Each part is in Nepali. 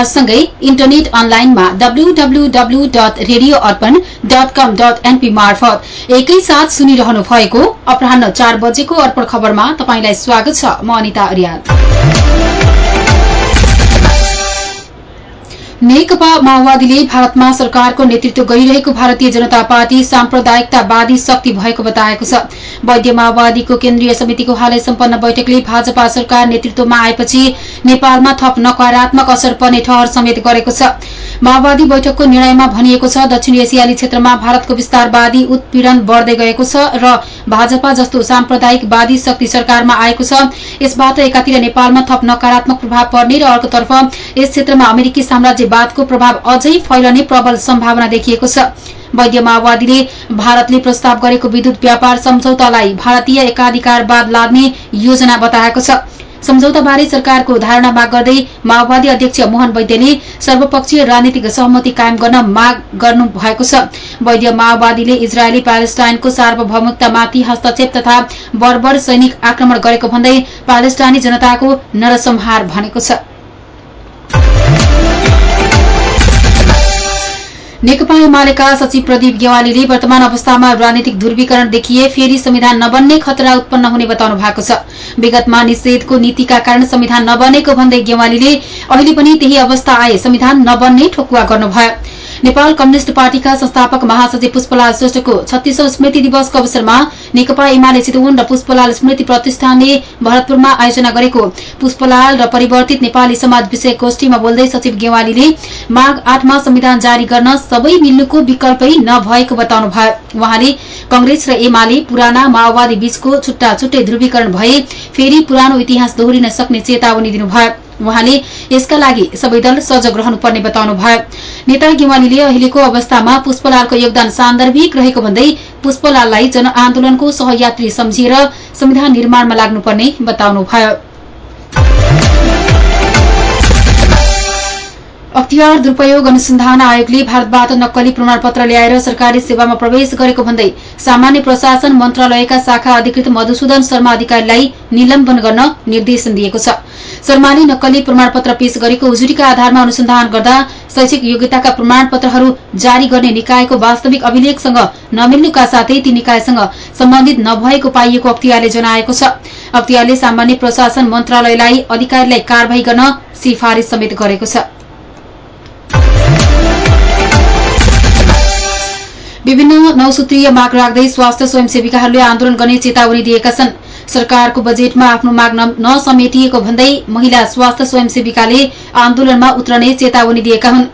सुविधाहरूसँगै इन्टरनेट अनलाइनमा डब्लूडब्लूडब्लू dot radio Arpan dot com dot np मार्फत एकैसाथ सुनिरहनु भएको अपराह चार बजेको अर्पण खबरमा तपाईँलाई स्वागत छ म अनिता अर्याल। नेकपा माओवादीले भारतमा सरकारको नेतृत्व गरिरहेको भारतीय जनता पार्टी साम्प्रदायिकतावादी शक्ति भएको बताएको छ। वैद्य माओवादीको केन्द्रीय समितिको हालै सम्पन्न बैठकले भाजपा सरकार नेतृत्वमा आएपछि नेपालमा थप नकारात्मक असर पर्ने ठहर समेत गरेको छ। माओवादी बैठकको निर्णयमा भनिएको छ दक्षिण एसियाली क्षेत्रमा भारतको विस्तारवादी उत्पीड़न बढ़दै गएको छ र भाजपा जस्तो साम्प्रदायिकवादी शक्ति सरकारमा आएको छ। यसबाट एकातिर नेपालमा थप नकारात्मक प्रभाव पर्ने र अर्कोतर्फ यस क्षेत्रमा अमेरिकी साम्राज्यवादको प्रभाव अझै फैलने प्रबल सम्भावना देखिएको छ। वैद्य माओवादीले भारतले प्रस्ताव गरेको विद्युत व्यापार सम्झौतालाई भारतीय एकाधिकारवाद लाद्ने योजना बताएको छ। सम्झौताबारे सरकारको धारणा माग गर्दै माओवादी अध्यक्ष मोहन वैद्यले सर्वपक्षीय राजनीतिक सहमति कायम गर्न माग गर्नु भएको छ। वैद्य माओवादीले इजरायली प्यालेस्टाइनको सार्वभौमिकतामाथि हस्तक्षेप तथा बर्बर सैनिक आक्रमण गरेको भन्दै प्यालेस्टाइनी जनताको नरसंहार भनेको छ। नेकपा एमालेका सचिव प्रदीप गेवालीले वर्तमान अवस्थामा राजनीतिक ध्रुवीकरण देखिए फेरि संविधान नबन्ने खतरा उत्पन्न हुने बताउनु भएको छ। विगतमा निषेधको नीतिका कारण संविधान नबनेको भन्दै गेवालीले अहिले पनि त्यही अवस्था आए संविधान नबन्ने ठोकुवा गर्नुभयो। नेपाल कम्युनिष्ट पार्टीका संस्थापक महासचिव पुष्पलाल श्रेष्ठको छत्तीसौं स्मृति दिवसको अवसरमा नेकपा एमाले चितवन र पुष्पलाल स्मृति प्रतिष्ठानले भरतपुरमा आयोजना गरेको पुष्पलाल र परिवर्तित नेपाली समाज विषय गोष्ठीमा बोल्दै सचिव गेवालीले माघ आठमा संविधान जारी गर्न सबै मिल्नुको विकल्पै नभएको बताउनु भयो। उहाँले कंग्रेस र एमाले पुराना माओवादी बीचको छुट्टा छुट्टै ध्रुवीकरण भए फेरि पुरानो इतिहास दोहोरिन सक्ने चेतावनी दिनुभयो। उहाँले यसका लागि सबै दल सजग रहनुपर्ने बताउनु भयो। नेता गेवालीले अहिलेको अवस्थामा पुष्पलालको योगदान सान्दर्भिक रहेको भन्दै पुष्पलाललाई जनआन्दोलनको सहयात्री सम्झिएर संविधान निर्माणमा लाग्नुपर्ने बताउनुभयो। अख्तियार दुरूपयोग अनुसन्धान आयोगले भारतबाट नक्कली प्रमाणपत्र ल्याएर सरकारी सेवामा प्रवेश गरेको भन्दै सामान्य प्रशासन मन्त्रालयका शाखा अधिकृत मधुसूदन शर्मा अधिकारीलाई निलम्बन गर्न निर्देशन दिएको छ। शर्माले नक्कली प्रमाणपत्र पेश गरेको उजुरीका आधारमा अनुसन्धान गर्दा शैक्षिक योग्यताका प्रमाणपत्रहरू जारी गर्ने निकायको वास्तविक अभिलेखसँग नमिल्नुका साथै ती निकायसँग सम्बन्धित नभएको पाइएको अख्तियारले जनाएको छ। अख्तियारले सामान्य प्रशासन मन्त्रालयलाई अधिकारीलाई कार्यवाही गर्न सिफारिश समेत गरेको छ। विभिन्न नौसूत्रीय माग राख्दै स्वास्थ्य स्वयंसेविकाहरूले आन्दोलन गर्ने चेतावनी दिएका छन्। सरकारको बजेटमा आफ्नो माग नसमेटिएको भन्दै महिला स्वास्थ्य स्वयंसेविकाले आन्दोलनमा उत्रने चेतावनी दिएका हुन्।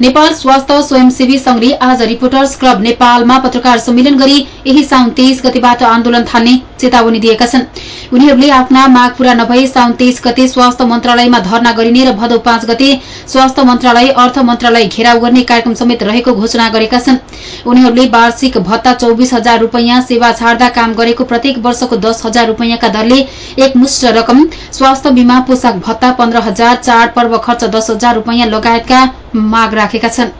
नेपाल स्वास्थ्य स्वयंसेवी संघले आज रिपोर्टर्स क्लब नेपालमा पत्रकार सम्मेलन गरी यही साउन तेइस गतेबाट आन्दोलन थाल्ने चेतावनी दिएका छन्। उनीहरूले आफ्ना माग पूरा नभए साउन तेइस गते स्वास्थ्य मन्त्रालयमा धरना गरिने र भदौ पाँच गते स्वास्थ्य मन्त्रालय अर्थ मन्त्रालय घेराउ गर्ने कार्यक्रम समेत रहेको घोषणा गरेका छन्। उनीहरूले वार्षिक भत्ता चौबिस हजार रूपियाँ सेवा छाड्दा काम गरेको प्रत्येक वर्षको दस हजार रूपियाँका दरले एकमुष्ट रकम स्वास्थ्य बीमा पोसाक भत्ता पन्ध्र हजार चाडपर्व खर्च दस हजार रूपियाँ लगायतका माग राखेका छन्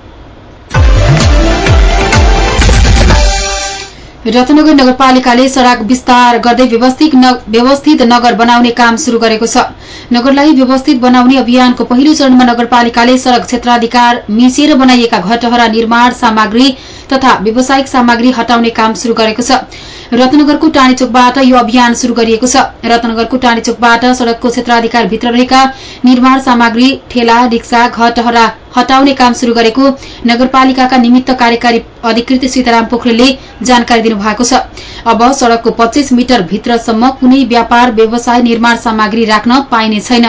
रत्नगर नगरपालिकाले सड़क विस्तार गर्दै व्यवस्थित नगर बनाउने काम शुरू गरेको छ। नगरलाई व्यवस्थित बनाउने अभियानको पहिलो चरणमा नगरपालिकाले सड़क क्षेत्राधिकार मिचेर बनाइएका घरटहरा निर्माण सामग्री तथा व्यावसायिक सामग्री हटाउने काम शुरू गरेको छ। रत्नगरको टाढीचोकबाट यो अभियान शुरू गरिएको छ। रत्नगरको टाढीचोकबाट सड़कको क्षेत्राधिकारभित्र रहेका निर्माण सामग्री ठेला रिक्सा घरटहरा हटाउने काम शुरू गरेको नगरपालिकाका निमित्त कार्यकारी अधिकृत सीताराम पोखरेलले जानकारी दिनुभएको छ। अब सड़कको पच्चीस मिटर भित्रसम्म कुनै व्यापार व्यवसाय निर्माण सामग्री राख्न पाइने छैन।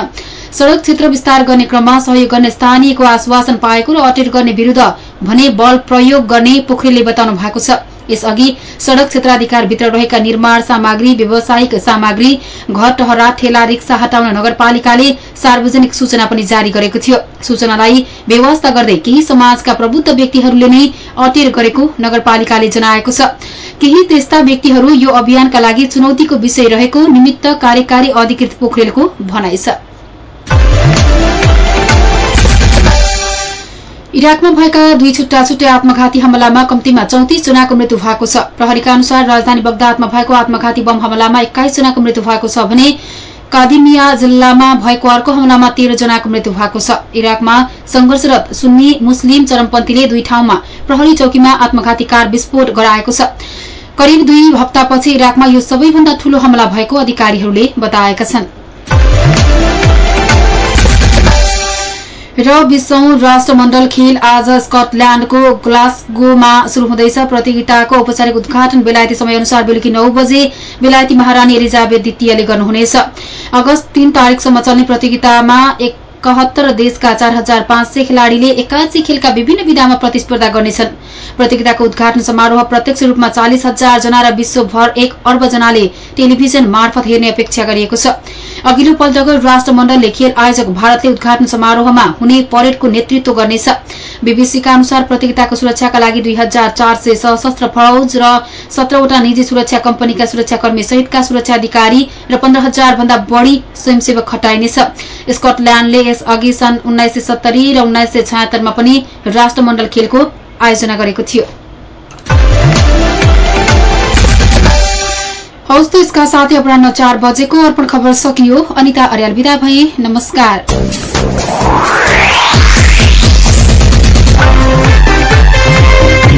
सड़क क्षेत्र विस्तार गर्ने क्रममा सहयोग गर्ने स्थानीयको आश्वासन पाएको र अटेर गर्ने विरूद्ध भने बल प्रयोग गर्ने पोखरेलले बताउनु भएको छ। यसअघि सड़क क्षेत्राधिकारभित्र रहेका निर्माण सामग्री व्यावसायिक सामग्री घर टहरा ठेला रिक्सा हटाउन नगरपालिकाले सार्वजनिक सूचना पनि जारी गरेको थियो। सूचनालाई व्यवस्था गर्दै केही समाजका प्रबुद्ध व्यक्तिहरूले नै अटेर गरेको नगरपालिकाले जनाएको छ। केही त्यस्ता व्यक्तिहरू यो अभियानका लागि चुनौतीको विषय रहेको निमित्त कार्यकारी अधिकृत पोखरेलको भनाइ छ। इराकमा भएका दुई छुट्टा छुट्टै आत्मघाती हमलामा कम्तीमा चौतिस जनाको मृत्यु भएको छ। प्रहरीका अनुसार राजधानी बगदादमा भएको आत्मघाती बम हमलामा एक्काइस जनाको मृत्यु भएको छ भने कादिमिया जिल्लामा भएको अर्को हमलामा तेह्र जनाको मृत्यु भएको छ। इराकमा संघर्षरत सुन्नी मुस्लिम चरमपन्थीले दुई ठाउँमा प्रहरी चौकीमा आत्मघाती कार विस्फोट गराएको छ। करिब दुई हप्तापछि इराकमा यो सबैभन्दा ठूलो हमला भएको अधिकारीहरूले बताएका छन्। र विश्वौं राष्ट्रमण्डल खेल आज स्कटल्याण्डको ग्लासगोमा शुरू हुँदैछ। प्रतियोगिताको औपचारिक उद्घाटन बेलायती समयअनुसार बेलुकी नौ बजे बेलायती महारानी एलिजाबेथ द्वितीयले गर्नुहुनेछ। अगस्त तीन तारिकसम्म चल्ने प्रतियोगितामा एकहत्तर देशका चार हजार पाँच सय खेलाड़ीले एकासी खेलका विभिन्न विधामा प्रतिस्पर्धा गर्नेछन्। प्रतियोगिताको उद्घाटन समारोह प्रत्यक्ष रूपमा चालिस हजार जना र विश्वभर एक अर्ब जनाले टेलिभिजन मार्फत हेर्ने अपेक्षा गरिएको छ। अघिल्लो पल्टको राष्ट्रमण्डलले खेल आयोजक भारतले उद्घाटन समारोहमा हुने परेडको नेतृत्व गर्नेछ। बीबीसीका अनुसार प्रतियोगिताको सुरक्षाका लागि दुई हजार चार सय सशस्त्र फौज र सत्रवटा निजी सुरक्षा कम्पनीका सुरक्षाकर्मी सहितका सुरक्षा अधिकारी र पन्ध्र हजार भन्दा बढ़ी स्वयंसेवक खटाइनेछ। स्कटल्याण्डले यस अघि सन् उन्नाइस सय सत्तरी र उन्नाइस सय छयत्तरमा पनि राष्ट्रमण्डल खेलको आयोजना गरेको थियो। हौस् त यसका साथै अपराह चार बजेको अर्पण खबर सकियो। अनिता अर्याल विदा भए। नमस्कार।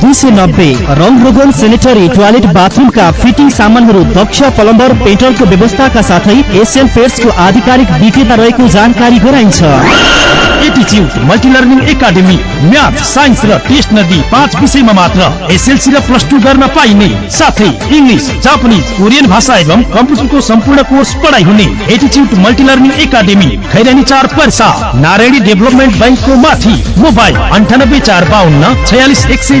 दुई सय नब्बे रङ रोगन सेनेटरी टोयलेट बाथरुमका फिटिङ सामानहरू दक्ष प्लम्बर पेट्रोलको व्यवस्थाका साथै एसियन पेट्सको आधिकारिक विक्रेता रहेको जानकारी गराइन्छ। एटिच्युड multi learning academy math science र टेस्ट नदी पाँच विषयमा मात्र एसएलसी र प्लस टू गर्न पाइने। साथै इङ्ग्लिस जापानिज कोरियन भाषा एवं कम्प्युटरको सम्पूर्ण कोर्स पढाइ हुने एटिच्युड मल्टिलर्निङ एकाडेमी खैरानी चार पर्सा नारायणी डेभलपमेन्ट ब्याङ्कको माथि मोबाइल अन्ठानब्बे चार बाहन्न छयालिस एक सय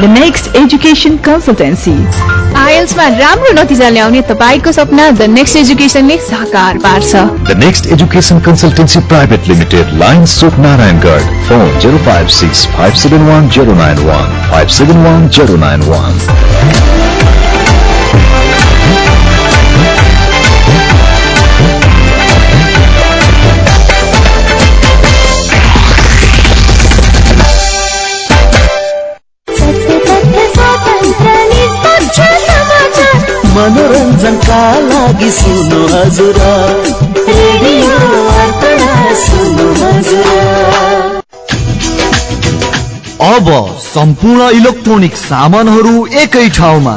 द नेक्स्ट एजुकेसन कन्सल्टेन्सी आइएल्समा राम्रो नतिजा ल्याउने तपाईँको सपना द नेक्स्ट एजुकेसनले साकार पार्छ। The next education consultancy private limited line Narayangarh phone zero five six five seven one zero nine one five seven one zero nine one मनोरञ्जनका लागि सुन्नु हजुर। अब सम्पूर्ण इलेक्ट्रोनिक सामानहरू एकै ठाउँमा।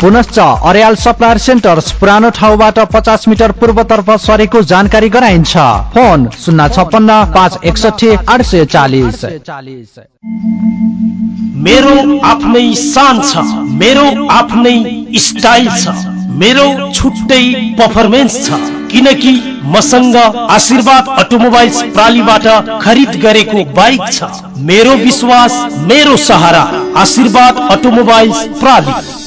पुनश्च अर्याल सप्लायर सेन्टर्स पुरानो ठाउँबाट पचास मिटर पूर्वतर्फ सरेको जानकारी गराइन्छ। फोन शून्य छप्पन्न पाँच एकसठी आठ सय चालिस। मेरो आफ्नै शान छ। मेरो आफ्नै स्टाइल छ। मेरो छुट्टै पर्फर्मेन्स छ। किनकि मसँग आशीर्वाद अटोमोबाइल्स प्रालीबाट खरिद गरेको बाइक छ। मेरो विश्वास मेरो सहारा आशीर्वाद अटोमोबाइल्स प्राली।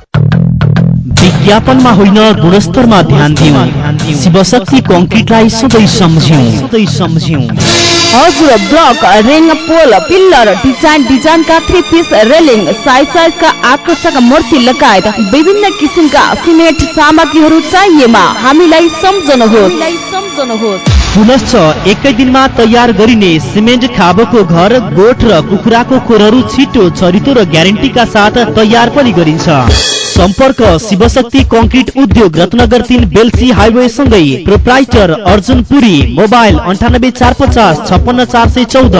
विज्ञापनमा होइन गुणस्तरमा ध्यान दिउँ। शिवशक्ति कङ्क्रिटलाई सधैँ सम्झ्यौँ सधैँ सम्झ्यौँ हजुर ब्लक रेङ पोल पिल्लर डिजाइन डिजाइनका थ्री पिस रेलिङ साइज साइजका आकर्षक मूर्ति लगायत विभिन्न किसिमका सिमेन्ट सामग्रीहरू चाहिएमा हामीलाई सम्झनुहोस्। सम्झनुहोस्। पुनश्च एकै दिनमा तयार गरिने सिमेन्ट खाबोको घर गोठ र कुखुराको खोरहरू छिटो छरितो र ग्यारेन्टीका साथ तयार पनि गरिन्छ। सम्पर्क शिवशक्ति कङ्क्रिट उद्योग रत्नगर तिन बेलसी हाइवे सँगै प्रोप्राइटर अर्जुन पुरी मोबाइल अन्ठानब्बे चार पचास छप्पन्न चार सय चौध।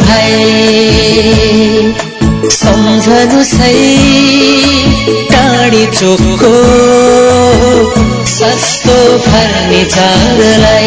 भाइ सम्झनु सही टाढी चोकको सस्तो फर्निचरलाई।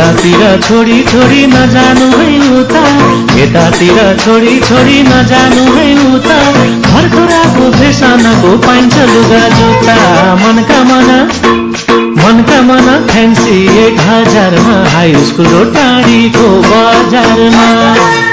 यतातिर छोडी छोडी नजानु है उता। यतातिर छोडी छोडी नजानु है उता। घरको फेसनको पाइन्छ लुगा जुत्ता। मनका मना मनका मना फ्यान्सी एक हजारमा। हाई स्कुल टाढीको बजारमा।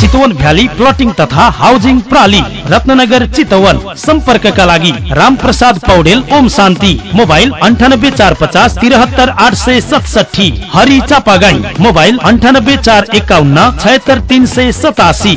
चितवन भ्याली प्लटिङ तथा हाउसिङ प्रणाली रत्नगर चितवन। सम्पर्कका लागि राम प्रसाद पौडेल ओम शान्ति। मोबाइल अन्ठानब्बे चार पचास तिहत्तर आठ सय सतसठी हरि चापागाई। मोबाइल अन्ठानब्बे चार एकाउन्न छयत्तर तिन सय सतासी।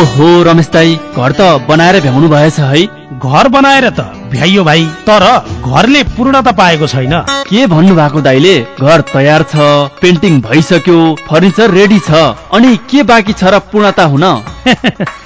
ओहो रमेश दाई घर त बनाएर भ्याउनु भएछ है। घर बनाएर त भ्याइयो भाइ। तर घरले पूर्णता पाएको छैन। के भन्नु भएको दाइले घर तयार छ पेन्टिङ भइसक्यो फर्निचर रेडी छ। अनि के बाँकी छ र पूर्णता हुन?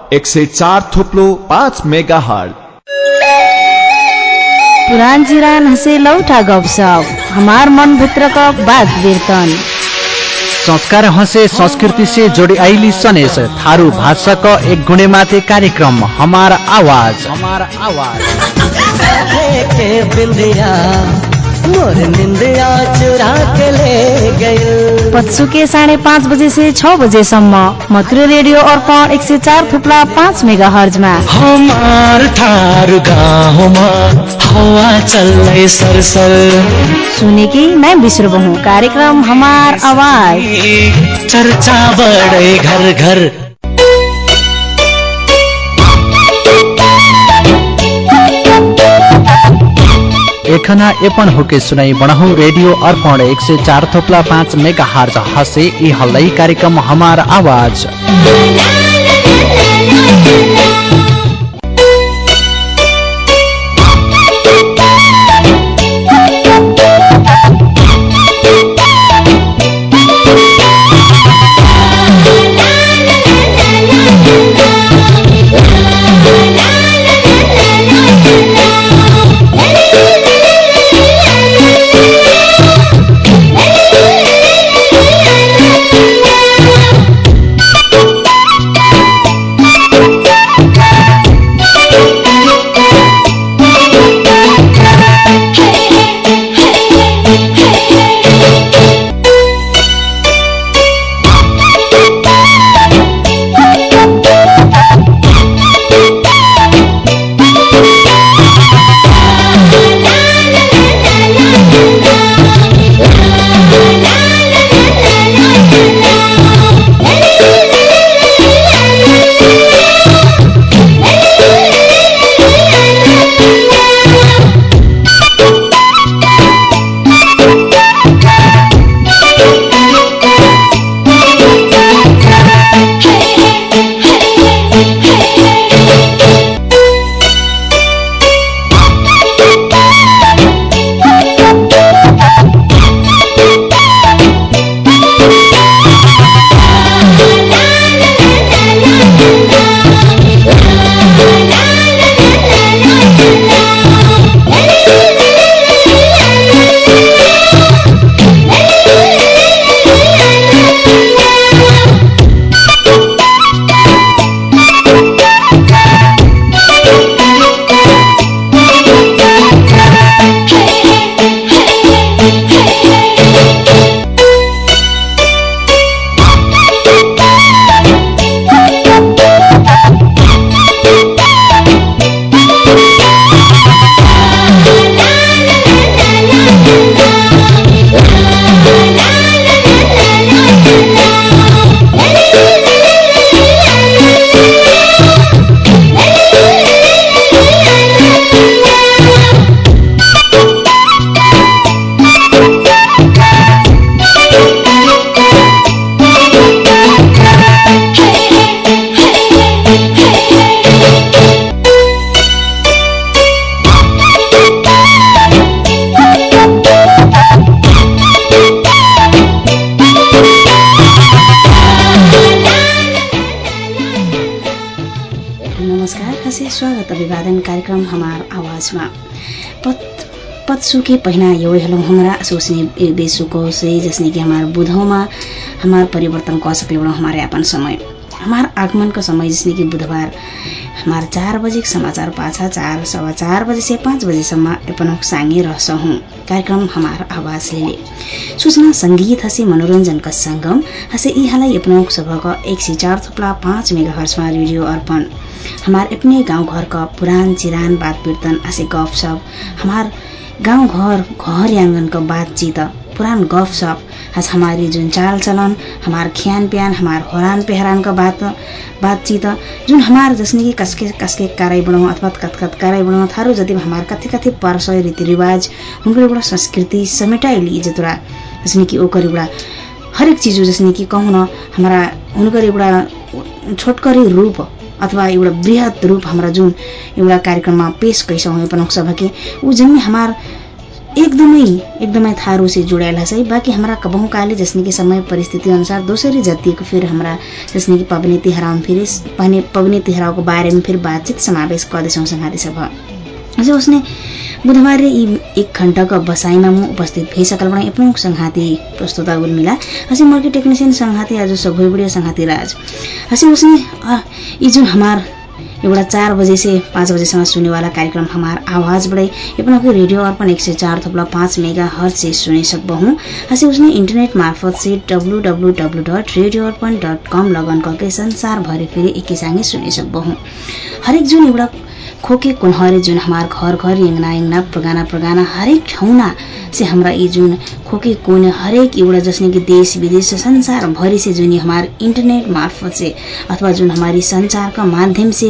एक सय चार थोप्लो पाँच मेगा हर्ट पुरान जिरान हसे लौटा गपसप हमार मन भित्र का बात कीर्तन संस्कार हंसे संस्कृति से जोड़ी आईली सनेस। थारू भाषा का एक गुणे माथे कार्यक्रम हमारा आवाज। हमारा आवाज। बिंदिया मोर निंदिया चुरा के ले गए पत्सुके साढे पाँच बजे से छ बजेसम्म मथुरा रेडियो अर्पण एक सय चार थुप्ला पाँच मेगा हर्जमा सुने कि मैं बिसरो बहु कार्यक्रम हमार आवाज। चर्चा बढे घर घर एखना एपन होके सुनाई बढाउ रेडियो अर्पण एक सय चार थोप्ला पाँच मेगा हार्ज हसे यी हल्लै कार्यक्रम हमार आवाज। पत्सुके पहिना यो हेलो। हमरा सोचने बेसुको से जसने कि हमार बुधौमा हमार परिवर्तन क सकले बड़ा हमारे अपन समय। हमार आगमन का समय जिसने कि बुधबार हमार चार बजे समाचार पाछा चार सवा चार बजे से पाँच बजेसम्म अपन साङ्गे रहसहौँ। कार्यक्रम हमार आवाज ले सूचना संगीत हँसे मनोरञ्जनका सङ्गम हँसे यी हालै अपनौक सभका एक सय चार थुप्ला पाँच मेगा हर्समा रेडियो अर्पण। हमार अपने गाउँ घरका पुरान चिरान बात कीर्तन हँसे गफ सप हमार गाउँ घर घर आँगन का बातचीत पुरान गफ सप आज हमारी जुन चाल चलन हमार ख्यान प्यान हमार होरान पेहरान का बात बातचीत जुन हमार जसने कि कसके कसके कार्य बनाऊँ अथवा कत कार्य बनाऊँ थारू जति हमार कति कति पर्स रीतिरिवाज हुनकर एउटा संस्कृति समेटाइली जतरा जसने कि ओकर एउटा हरेक चिज जसने कि कहूँ न हमारा हुनकर एउटा छोटकरी रूप अथवा एउटा वृहत रूप हाम्रा जुन एउटा कार्यक्रममा पेश कैसौँ अपन सभके ऊ जन्मे हमार एकदमै एकदमै थारू से जुड़ायल है बाकी हमारा कबहु कि समय परिस्थिति अनुसार दोसरी जातिको फिर हमारा जसने कि पबनी तिहाराम फिर पबनी तिहाराको बारेमा फिर बातचीत समावेश गर्दैछौँ संघाती सभा अझै उसने बुधबार एक घण्टाको बसाइमा म उपस्थित भइसकल बडा एपनौँ संघाती प्रस्तुता उर्मिला हसी मर्के टेक्निसियन संघाती आज सभोइबुढिया संघाती राज। हसी उसने यी जुन हमार एउटा चार बजे से पाँच बजेसम्म सुनेवाला कार्यक्रम हमार आवाज बड़े अपना को रेडियो अर्पण एक सौ चार थोपला पाँच मेगा हर्ट से सुने सकबहूँ हसे उसने इंटरनेट मार्फत से W W W dot radio Arpan dot com login करके संसार भरे फेरि एकीसँगै सुने सकबहूँ हरेक जुन एउटा खोके कुनहरे जुन हमार घर घर यङ्ना यङ्ना प्रगाना प्रगाना हरेक ठाउँना से हमारा ये जुन खोके कोने हरेक एउटा जसने कि देश विदेश संसार भरि से जुन हमार इंटरनेट मार्फत से अथवा जुन हमारी संचार का माध्यम से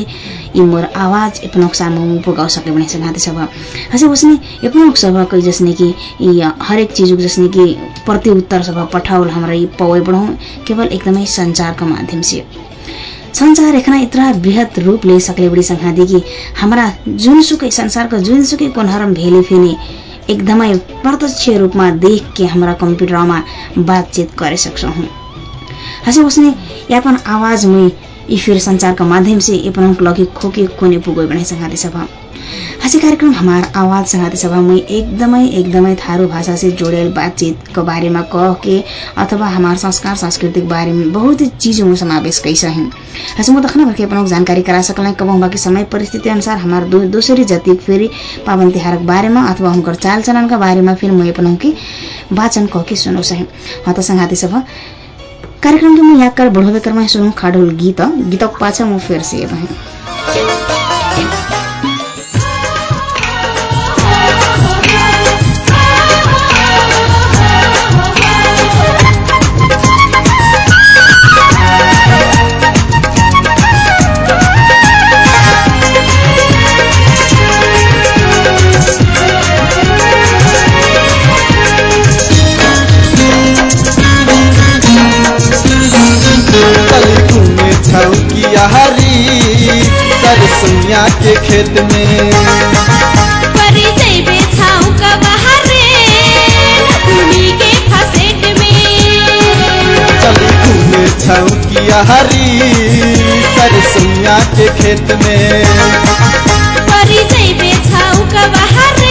ये मोर आवाज अपनोक सामू पुगाउ सके भने संघाते सभा। हसे उसने अपनोक सभा कोई जसने कि हरेक चीज जसने कि प्रति उत्तर सभा पठाउल हमारा ये पवे बढ़ाउँ केवल एकदमै संचारका माध्यम से। संसार बृहत रूप ले सकले बड़ी संघाती कि हमारा जुनसुकै संसारका जुनसुकै कोनहरम भेले फेने एकदमै प्रत्यक्ष रूपमा देख के हाम्रा कम्प्युटरमा बातचीत करे सक्छौँ हँसे उसने यापन आवाज में यी फिर संचारका माध्यम से अपन लगे खोके कोने पुगो बने संघाती सभा। हँसी कार्यक्रम हमार आवाज संघाती सभा में एकदमै एकदमै थारू भाषा से जोड़ेल बातचीत को बारेमा कह के अथवा हमार संस्कार संस्कृति बारे में बहुत चीजों में समावेश कैसा है हँसे म दखना भरके अपन जानकारी करा सकल कबहु बाकी समय परिस्थिति अनुसार हमार दो, दोसरी जाति फेरि पावन तिहारक बारेमा अथवा हुनकर चाल चलनका बारेमा फिर म अपन की वाचन कह के सुनो सहे हाँ त संघाती सभा कार्यक्रम के म याकर बढ़ोबे करमा सुनू खाडोल गीत। गीतक पाछा म फेर से छौकिया हरी सरसैया के खेत में। परी जैबे छाऊ का बहारे के फसेट में। चल घूमे छौकिया हरी सरसैया के खेत में। परी जैबे छाऊ का बहारे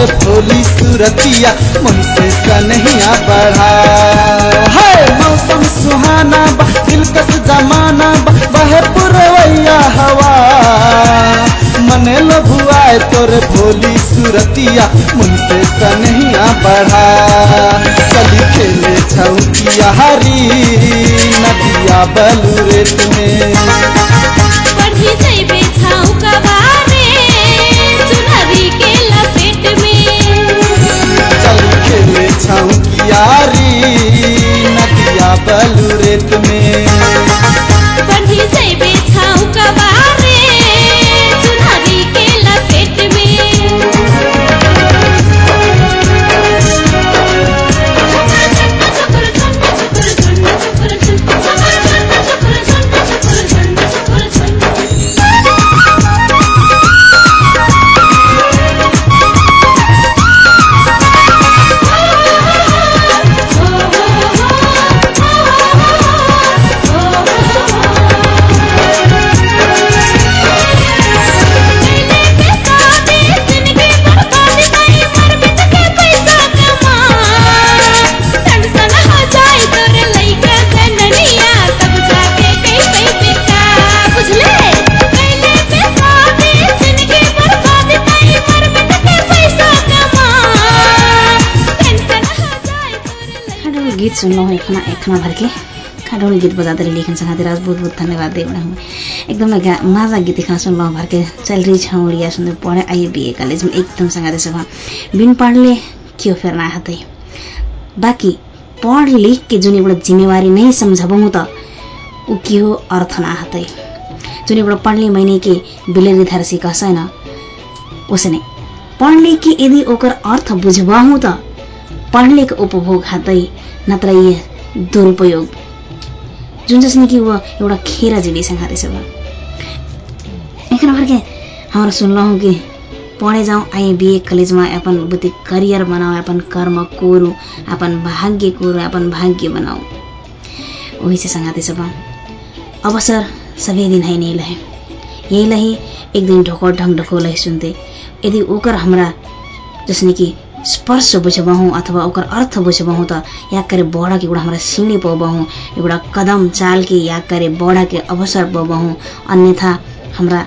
तोरे भोली सूरतिया मन से कन्हैया बढ़ा। है मौसम सुहाना बा, दिलकश जमाना बा बहे पुरवैया हवा। मन लभुआए तोरे भोली सूरतिया मन से कन्हैया बढ़ा। चली खेले छौकिया हरी, नदिया बलू रेत में। बढ़ी जइबे छाऊ कबारे चली खेले छौकिया री नदिया बलू रेत में। बढ़ी जइबे छाऊ कबारे गीत सुनलो हो एकना एकना भर के खाडोल गीत रहे लेखन संघाती राज बहुत धन्यवाद दे बड़ा हूँ एकदम गा मजा गीत देखना सुनलो भर के चल रही छौड़िया सुनते पढ़े आइए बीए कॉलेज में एकदम सब बिन पढ़ले क्यों फिर ना हते? बाकी पढ़ लिख के जुन एउटा जिम्मेवारी नहीं समझबहु त ऊ के हो अर्थ ना हते? जुन एउटा पढ़ले मैंने के बिलेरी धर से कहसे न उसने पढ़ लिख के यदि ओकर अर्थ बुझबहु त पढ़ले के उपभोग हातै नत्र ये दुरुपयोग। जुन जसने कि वो एउटा खेर जीविसँग हातेछ बा एकरा भर के हमारा सुनलहु कि पढ़े जाऊँ आए बीए कॉलेज में अपन बुद्धि करियर बनाओ अपन कर्म कोरू अपन भाग्य कोरू अपन भाग्य बनाओ वही से संगाते सब अवसर सबै दिन है नहीं लहे। यही लही एक दिन ढोको ढंग ढोको लही सुनते। यदि ओकर हमरा जसने कि स्पर्श बुझबहु अथवा ओकर अर्थ बुझबहु त या करे बड़ा के एउटा हमरा सिँढी पबहु एउटा कदम चाल के या करे बड़ा के अवसर पबहु अन्यथा हमरा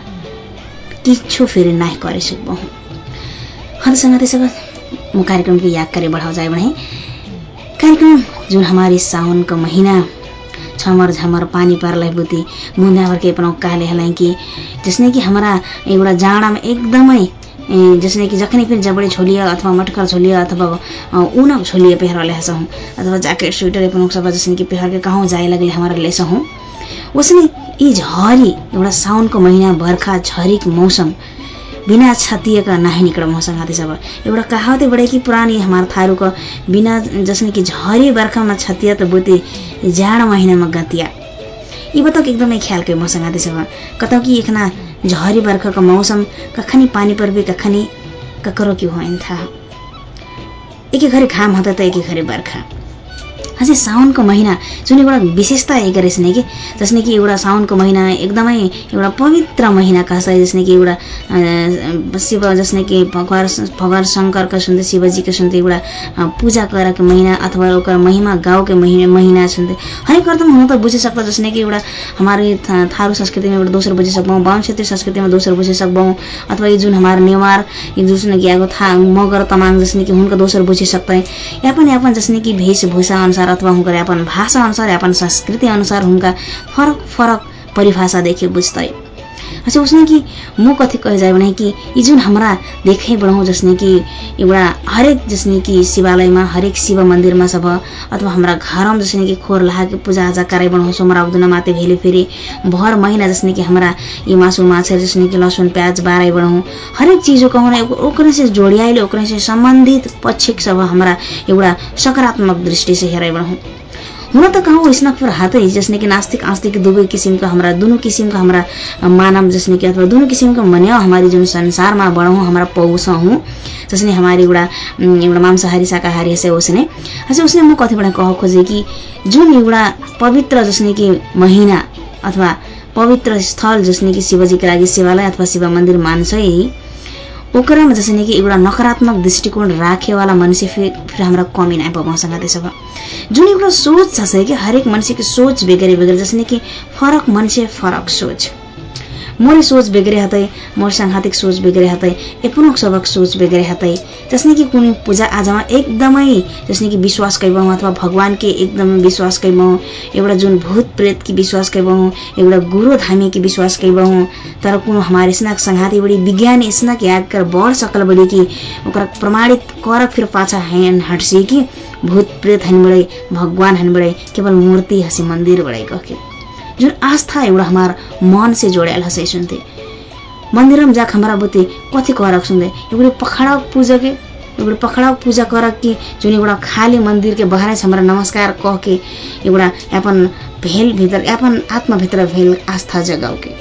किच्छो फेरि नाह करे सकबहु हद संगते सब म कार्यक्रम के याद करे बढ़ाओ जाए बढ़े। कार्यक्रम जुन हमारी सावन का महीना छमर झमर पानी पारलाई बुती मुन्दाभर के अपना काले हलाई कि जसने कि हमारा एउटा जाडामा एकदमै जसने कि जखनी पनि जबडे छोलिया अथवा मटकर छोलिया अथवा ऊन छोलिया पेहर लेहसहूँ अथवा ज्याकेट स्वेटर पनि सब जसने कि पेहर के कहूँ जाए लगले हमारा लेसहूँ। उसने यी झरी एउटा साउनको महिना बर्खा झरीको मौसम बिना छतिएका नाहि निकड़ मौसम आते सब एउटा कहावते बड़े कि पुरानी हमार थारू को बिना जसने कि झरी बर्खामा छतिया त बुते जाड महिनामा गतिया। यी बतक एकदमै ख्यालकै मौसम आते सब कतौ कि झरी बर्खाको मौसम कखनी पानी पर्बे कखनी ककरो के होइन थाहा एकै घरी घाम हुँदा त एकै घरी बर्खा। अझै साउनको महिना जुन एउटा विशेषता एक रहेछ नि कि जसले कि एउटा साउनको महिना एकदमै एउटा पवित्र महिना कहन्छ जसले कि एउटा शिव जसले कि भगवान भगवान शङ्करका सुन्दै शिवजीका सुन्दै एउटा पूजा गरेको महिना अथवा ओकर महिमा गाउँको महिना महिना सुन्दै हरेक अर्थमा हुन त बुझि सक्छ जसले कि एउटा हमारे थारू संस्कृतिमा एउटा दोस्रो बुझि सकबौँ बाहुन क्षेत्रीय संस्कृतिमा दोस्रो बुझि सकबौँ अथवा ये जुन हमार नेवार ये जुन कि आगो था मगर तमाङ जसने कि हुनका दोस्रो बुझि सकतै यापन यापन जसने कि वेशभूषा अनुसार अथवा हुनकर यापन भाषा अनुसार यापन संस्कृति अनुसार हुनका फरक फरक परिभाषा देखे बुझ्दै अच्छा उसने कि म कथी कहे जाए? भने कि यी जुन हाम्रा देखे बढौँ जसने कि एउटा हरेक जसने कि शिवालयमा हरेक शिव मन्दिरमा सब अथवा हाम्रा घरमा जसने कि खोर लाके पूजा आजा करे बढौँ सोमरा उग्दुना माते भेले फेरि भर महिना जसने कि हाम्रा ये मासु माछा जसने कि लसुन प्याज बारै बढौँ हरेक चीज कहूँ ओकरे से जोडियाइले ओकरे से सम्बन्धित पक्षिक सब हाम्रा एउटा सकारात्मक दृष्टि से हेराइ बढौँ हुन त कहूँ इसना हाथै जसने कि नास्तिक आस्तिक दुवै किसिमका हाम्रा दुनु किसिमका हाम्रा मानव जसने कि अथवा दुनु किसिमका मन्य हमारी जुन संसारमा बढौँ हाम्रा पौष हूँ जसने हमारी एउटा एउटा मांसाहारी शाकाहारी से उसने अच्छा उसने म कतिबाट कह खोजेँ कि जुन एउटा पवित्र जसने कि महिना अथवा पवित्र स्थल जसने कि शिवजीका लागि शिवालय अथवा शिव मन्दिर मान्छ ओकरामा जसने कि एउटा नकारात्मक दृष्टिकोण राखेवाला मान्छे फिर हमरा कमी नहीं पाउँसँग त्यसो भए। जुन एउटा सोच छ कि हरेक मान्छे की सोच बेगरे बेगरे जसने कि फरक मान्छे फरक सोच। मोर सोच बेगरे हतै मोर सांघातिक सोच बेगरे हतै एपनोक सबक सोच बेगरे हतै। जसने कि कुनै पूजा आजामा एकदमै जसने कि विश्वास कैबौँ अथवा भगवान के एकदम विश्वास कैबौँ एउटा जुन भूत प्रेत की विश्वास कैबौँ एउटा गुरु धामी की विश्वास कैबौँ तर कुनो हमारे स्नाक संघाती बड़ी विज्ञान स्नाक याद कर बड़ सकल बड़ी कि ओकरा प्रमाणित कर फिर पाछा हैन हटसी कि भूत प्रेत हन बड़े भगवान हन बड़े केवल मूर्ति हसी मंदिर बड़े जुन आस्था एउटा हमार मन से जोड़ायल हसै सुनते। मंदिरम जाक हमारा बुते कथी करक एगो पखड़ा पूजा के एगो पखड़ा पूजा करक कि जुन एउटा खाली मंदिर के बहरा से हमारा नमस्कार कह के एउटा अपन भेल भीतर अपन आत्मा भित्र भेल आस्था जगाऊ के।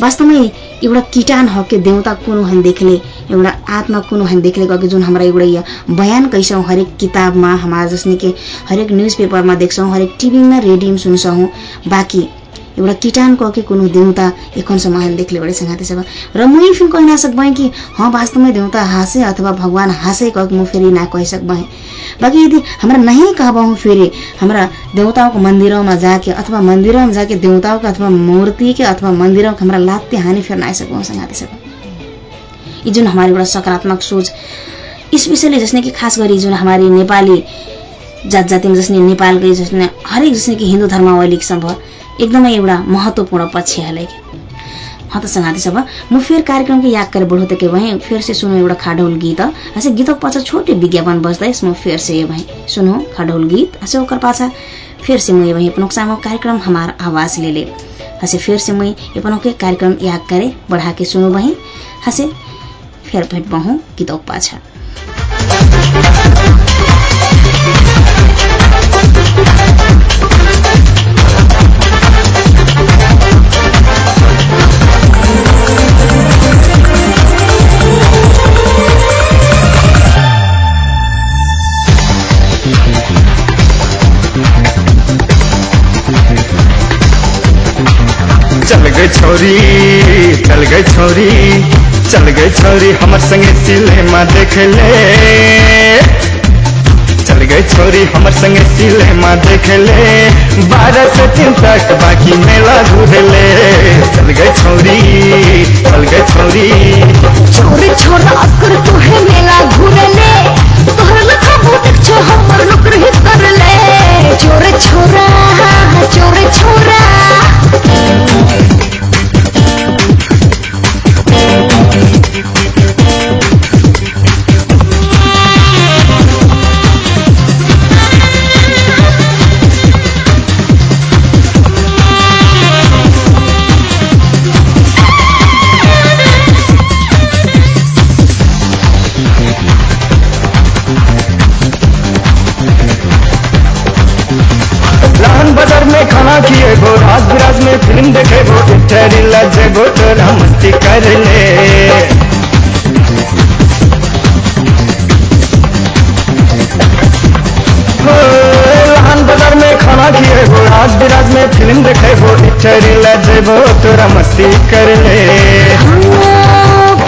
वास्तवमै एउटा किटान हो के देवता कुनो हन देखले एउटा आत्मा कुनो हन देखले कह जुन हमरा एउटा यह बयान कैसौँ हरेक किताबमा हमारा जसने कि हरेक न्यूज पेपरमा देख्छौँ हरेक टिभीमा रेडियोमा सुन्छौँ बाँकी एउटा किटान कह के कुनो देवता एखनसम्म हन देखले बड़े संघाते सब र मुई फिर कह ना कि हाँ वास्तवमै देवता हाँसे अथवा भगवान हाँसे कह म फेरि ना कह सकबै बाकी यदि हमरा नहीं कहबहु फेरि हमरा देवताओं को मंदिरों में जाके अथवा मंदिरों में जाके देवताओं के अथवा मूर्ति के अथवा मंदिरों के हमरा लाते हानि फिर ना सकूँ संगाते सब ये जुन हमारी एउटा सकारात्मक सोच स्पेसली जसने कि खास गरी जुन हमारी नेपाली जात जातिमा जसने नेपालकै जसने हरेक जसने कि हिन्दू धर्मावली सब एकदमै एउटा महत्वपूर्ण पक्ष है हाँ तो सब म फिर कार्यक्रम के याद कर बढ़ोते के वहीं फिर से सुनो एउटा खाडोल गीत। ऐसे गीतों पाछा छोटे विज्ञापन है इसमें फिर से ये वहीं सुनो खाडोल गीत ऐसे ओकर पाछा। फिर से मुझे वहीं अपनों सामो कार्यक्रम हमार आवाज ले ले हसे फिर से मुई अपनों के कार्यक्रम याद करे बढ़ा के सुनो वहीं हसे फिर भेट बहु गीतों पाछा चल गई छोरी चल गई छोरी। चल गई छोरी हमर संगे सिनेमा देख ले। चल गई छोरी हमर संगे सिनेमा देख ले। बारह से तीन तक बाकी मेला घूर ले। चल गई छोरी, चल गई छोरी। छोरी, छोरा अकर तोहे मेला घूरले तोहर लखा भूतक छो हमर नौकर ही कर ले। चोरे, छोरा चोरे, छोरा। Bye. गो इटरी लजे गो कर ले। हो, बाज़ार में खाना खिए गो राज बिराज में फ़िल्म देखे इटरी लजे गो तोरा मस्ती कर ले।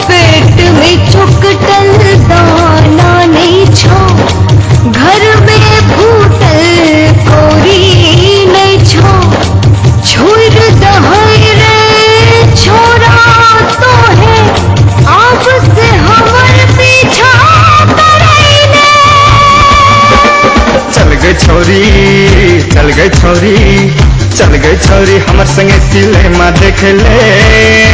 पेट में चुकटल दाना नहीं छो घर में गई छोरी चल गई छोरी चल गई छोरी हमर संगे सिलेमा देख ले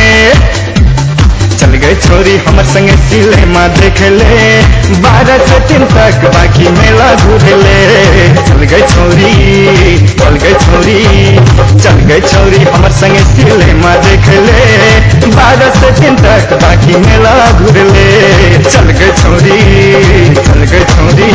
छोरी हमर संगे सिलेमा देख ले बारह से तीन तक बाकी मेला घूर ले चल गई छोरी चल गई छोरी चल गई छोरी हमर संगे सिलेमा देख ले बारह से तीन तक बाकी मेला घूर ले चल गई छोरी चल गई छोरी।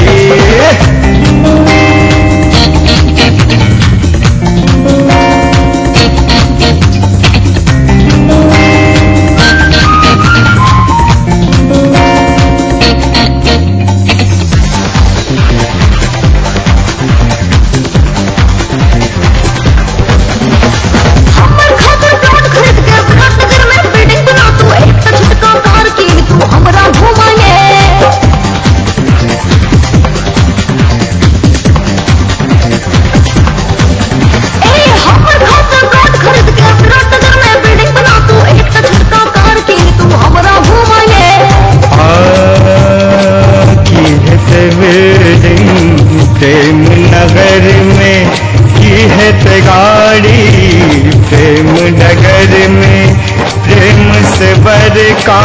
का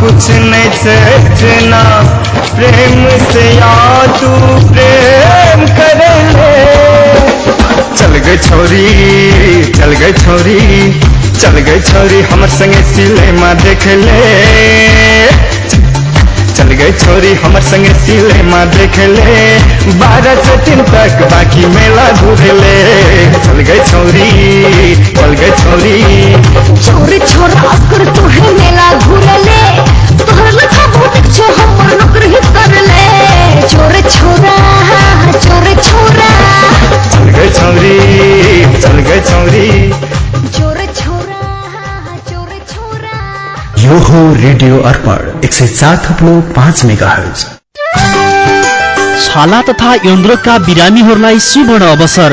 कुछ न सचना प्रेम से या तू प्रेम कर ले चल गई छोरी, चल गई छोरी, चल गई छोरी, हमर संगे सिलेमा देख ले। गई छोरी हमर संगे सिलेमा देख ले बारह से तीन तक बाकी मेला घूर ले चल गई छोरी चल गई छोरी। चोरी छोरा अगर तू है मेला घूर ले तोहर लखा बहुत छो हमर नौकरी कर ले चोर छोरा चोर छोरा। चल गई छोरी चल गई छोरी। यो हो रेडियो अर्पण एक सय चार थप्लो पाँच मेगा हर्ज छाला तथा यौनरोगका बिरामीहरूलाई सुवर्ण अवसर।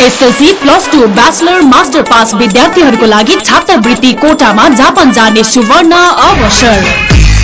SLC plus two bachelor master pass विद्यार्थीहरूको लागि छात्रवृत्ति कोटामा जापान जाने सुवर्ण अवसर।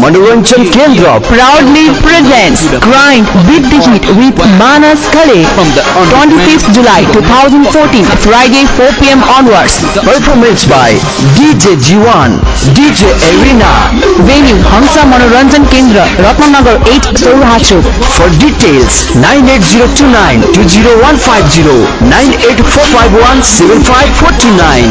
Manoranjan Kendra proudly present crime twenty July two thousand fourteen Friday four पीएमिना मनोरञ्जन केन्द्र रत्नगर एटो four details nine eight zero two nine two zero one five zero nine eight four five one seven five four two nine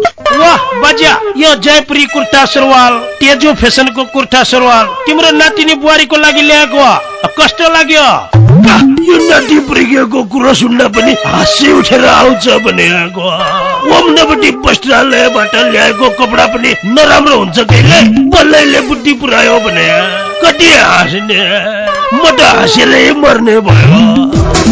वाह बजा यो जयपुरी कुर्ता सुरुवाल तेजो फेसनको कुर्ता सुरुवाल तिम्रो नातिनी बुहारीको लागि ल्याएको। कस्तो लाग्यो? यो नाति पुर्किएको कुरो सुन्दा पनि हाँसी उठेर आउँछ भने आएको। ओम्नपट्टि वस्त्रालयबाट ल्याएको कपडा पनि नराम्रो हुन्छ कहिले? बल्लैले बुद्धि पुऱ्यायो भने कति हाँस्ने? म त हाँसेरै मर्ने भयो।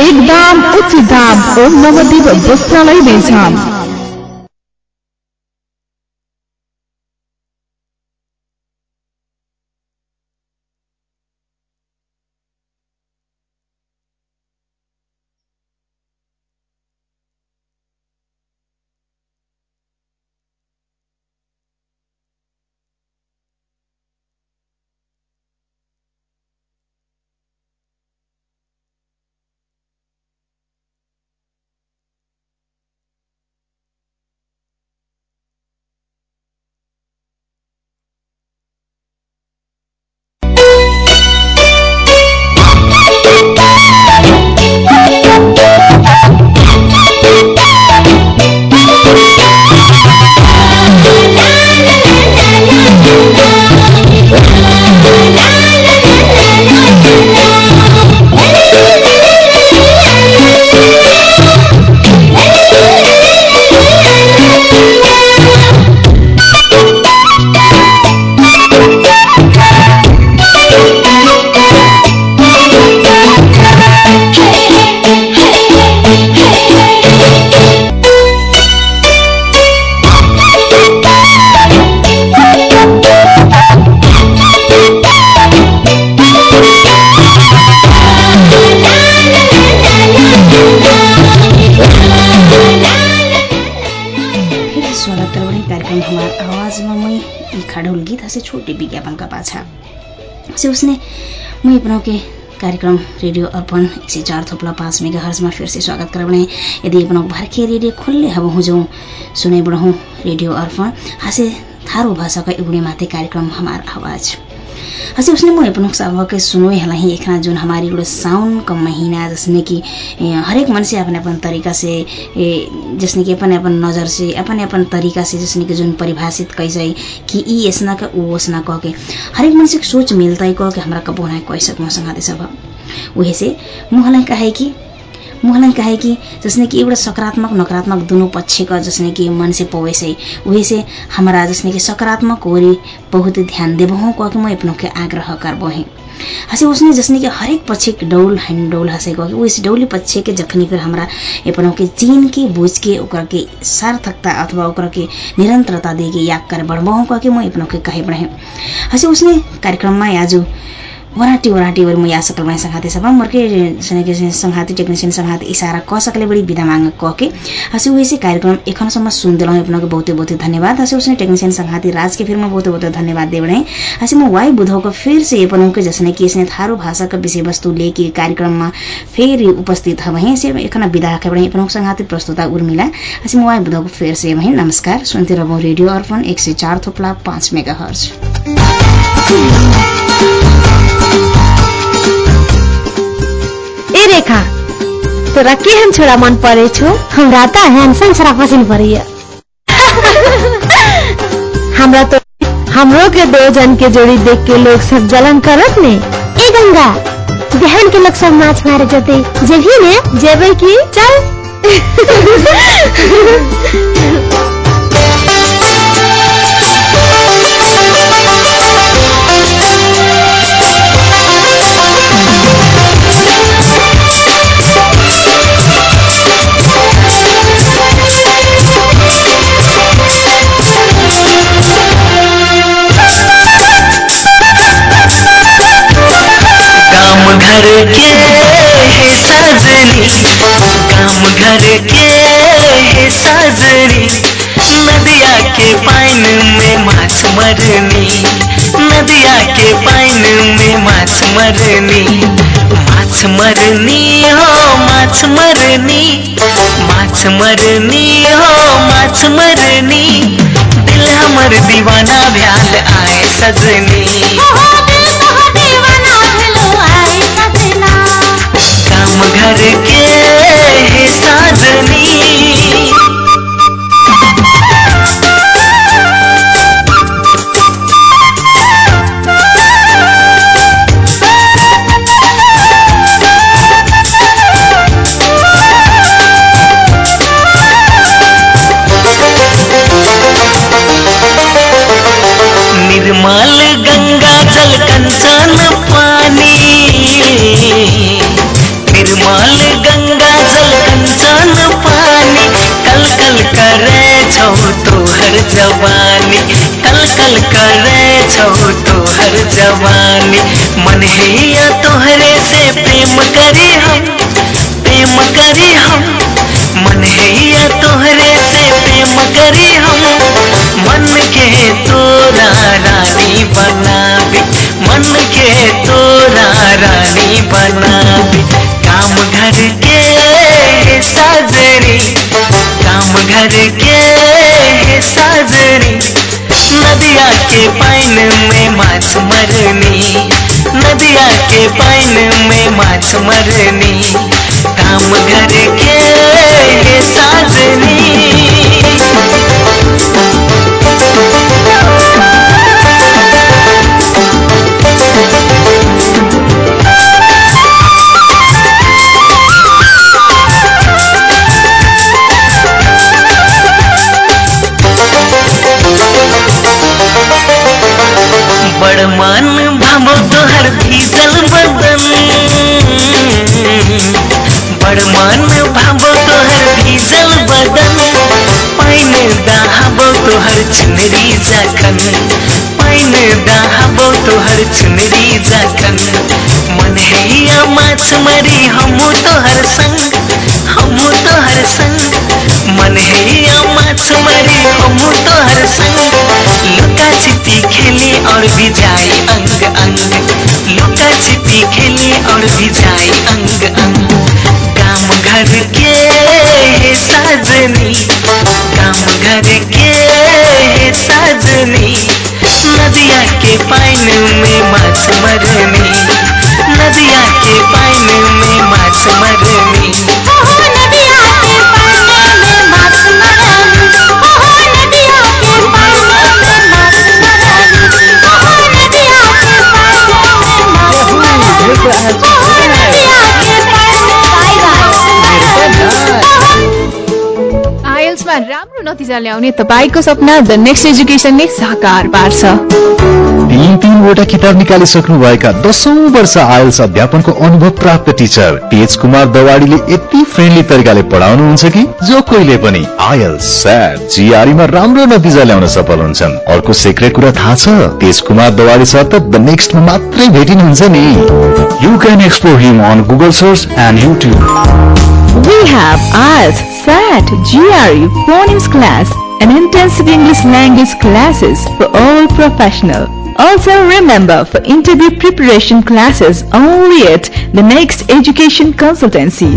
एकदम उचित दाम ओम नवदीप वस्त्रालय बेचाम। ई खड़ोल गीत हसे छोटे विज्ञापन का पाछा से उसने मैं अपनों के कार्यक्रम रेडियो अर्पण एक सय चार थोप्ला पाँच मेगा हर्जमा फिर स्वागत करबणे यदि अपना भरके रेडियो खोल्ले हब हुँ जाउँ सुनै बढौँ रेडियो अर्पण हासे थारू भाषाका एगुणे माथे कार्यक्रम हमार आवाज। हसे उसने मैं अपन सबक सुनो हलाही एखना जोन हमारी एगो साउन का महीना जिसने कि हरेक मन से अपन अपन तरीका से जिसने कि अपन अपन नजर से अपन अपन तरीका से जिसने कि जोन परिभाषित कैसे कि ई ऐसना का ऊ ओसना कह के हरेक मन से सोच मिलता है के हमरा कबो ना कह सक मसँग सब। उहे से कहे कि मुहलाई कहे कि जसने कि एउटा सकारात्मक नकारात्मक दुनू पक्षका जसने कि मन से पवे से उहे से हमरा जसने कि सकारात्मक ओरी बहुत ध्यान देबहु कह मैं अपनों के आग्रह करबही। हसे उसने जसने कि हरेक पक्ष डौल हैंड डौल हसे कह उस डौली पक्ष के जखनी कर हमरा अपनों के चीन के बुझ के ओकर के सार्थकता अथवा ओकर के निरंतरता दे के याद कर बढ़बहु कह के मैं कहे बढ़े हसे उसने कार्यक्रम में आज वराटी वराटी और मैं आ सकल मैं संघाते सब मरके सने के संघाती टेक्नीशियन संघाती इशारा क सकले बड़ी विदा मांग क के। हसे वैसे कार्यक्रम एखनसम्म सुन दिलौँ अपना बहुते बहुते धन्यवाद। हसे उसने टेक्नीशियन संघाती राज के फिर मैं बहुते बहुते धन्यवाद दे बढ़े हसे मैं वाई बुधौ को फिर से अपन के जसने कि इसने थारो भाषा का विषय वस्तु लेके कार्यक्रम फेरि उपस्थित ह वहीं से एखन के बढ़े अपन संघाती प्रस्तुता उर्मिला। हसे मैं वाई बुधौ को फिर से वहीं नमस्कार। सुनते रहो रेडियो अर्पण एक सय ए रेखा तोरा केहन छोरा मन परे छो? हमरा त हैंडसम छोरा पसंद पड़ैया। हमरा तो हमरो के दो जन के जोड़ी देख के लोग सब जलन करत ने। ए गंगा बहन के लोग सब माछ मारे जते। जेभी ने? जेबै की? चल। घर के है साजनी काम घर के है साजनी नदिया के पाइन में माछ मरनी। नदिया के पाइन में माछ मरनी। माछ मरनी, हो माछ मरनी। माछ मरनी, हो माछ मरनी। दिल हमर दीवाना भ्याल आए सजनी। काम घर के है जवानी कल कल करे छौ तोहर जवानी। मन हैया तोहरे से प्रेम करी हम, प्रेम करी हम। मन हैया तोहरे से प्रेम करी हम। मन के तोरा रानी बनाबी, मन के तोरा रानी बनाबी। काम घर के है साजरी, काम घर के है साजरी, नदिया के पाइन में माछ मरनी, नदिया के पाइन में माछ मरनी काम घर के है साजनी और भी जाए अंग अंग। लुका छिपी खेले और भी ल्याउने तपाईँको सपना द नेक्स्ट एजुकेसनले साकार पार्छ। तीन तीनवटा किताब निकालिसक्नुभएका दशौं वर्ष आयल्स अध्यापनको अनुभव प्राप्त टिचर तेज कुमार दवाडीले यति फ्रेन्डली तरिकाले पढाउनुहुन्छ कि जो कोहीले पनि आयल्स स्याट जिआरईमा राम्रो नतिजा ल्याउन सफल हुन्छन्। अर्को सिक्रेट कुरा थाहा छ तेज कुमार दवाडी सर त द नेक्स्टमा मात्रै भेटिनुहुन्छ नि। You can explore him on Google search and YouTube We have IELTS, SAT, GRE, phonics class, and intensive English language classes for all professional. Also remember for interview preparation classes only at the next education consultancy.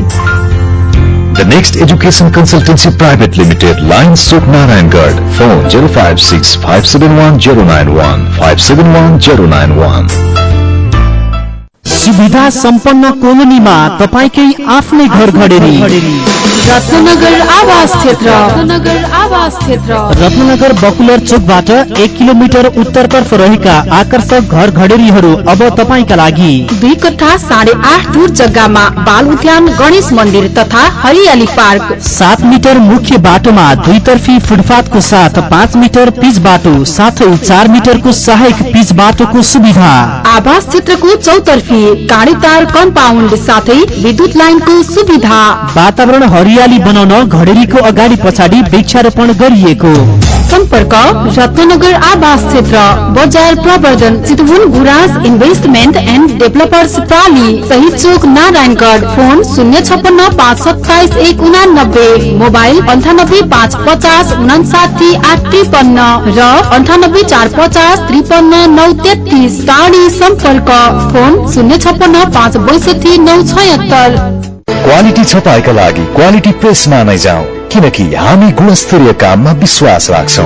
The Next Education Consultancy Private Limited, Line Suk Narayangarh, phone 056 571 091 571 091. सुविधा सम्पन्न कोलोनीमा तपाईँकै आफ्नै घर घडेरी। रत्नगर आवास क्षेत्र। रत्नगर आवास क्षेत्र। रत्नगर बकुलर चोकबाट एक किलोमिटर उत्तरतर्फ रहेका आकर्षक घर घडेरीहरू अब तपाईँका लागि। दुई कट्ठा साढे आठ दूर जग्गामा बाल उद्यान गणेश मन्दिर तथा हरियाली पार्क। सात मिटर मुख्य बाटोमा दुईतर्फी फुटपाथको साथ पाँच मिटर पिच बाटो साथै चार मिटरको सहायक पिच बाटोको सुविधा। आवास क्षेत्रको चौतर्फी काँडे तार कम्पाउन्ड साथै विद्युत लाइनको सुविधा। वातावरण हरियाली बनाउन घडेरीको अगाडि पछाडि वृक्षारोपण गरिएको। सम्पर्क रत्नगर आवास क्षेत्र बजार प्रवर्धन चितवन गुराज इन्भेस्टमेन्ट एन्ड डेभलपर्स प्राली शहीद चोक नारायणगढ फोन शून्य छपन्न पाँच सत्ताइस एक उनानब्बे मोबाइल अन्ठानब्बे पाँच पचास उनासाठी आठ त्रिपन्न र अन्ठानब्बे चार पचास त्रिपन्न नौ तेत्तिस टाढी सम्पर्क फोन शून्य छपन्न पाँच बैसठी नौ छयत्तर। क्वालिटी छपाईका लागि क्वालिटी प्रेसमा नै जाउँ किनकि हामी गुणस्तरीय काममा विश्वास राख्छौ।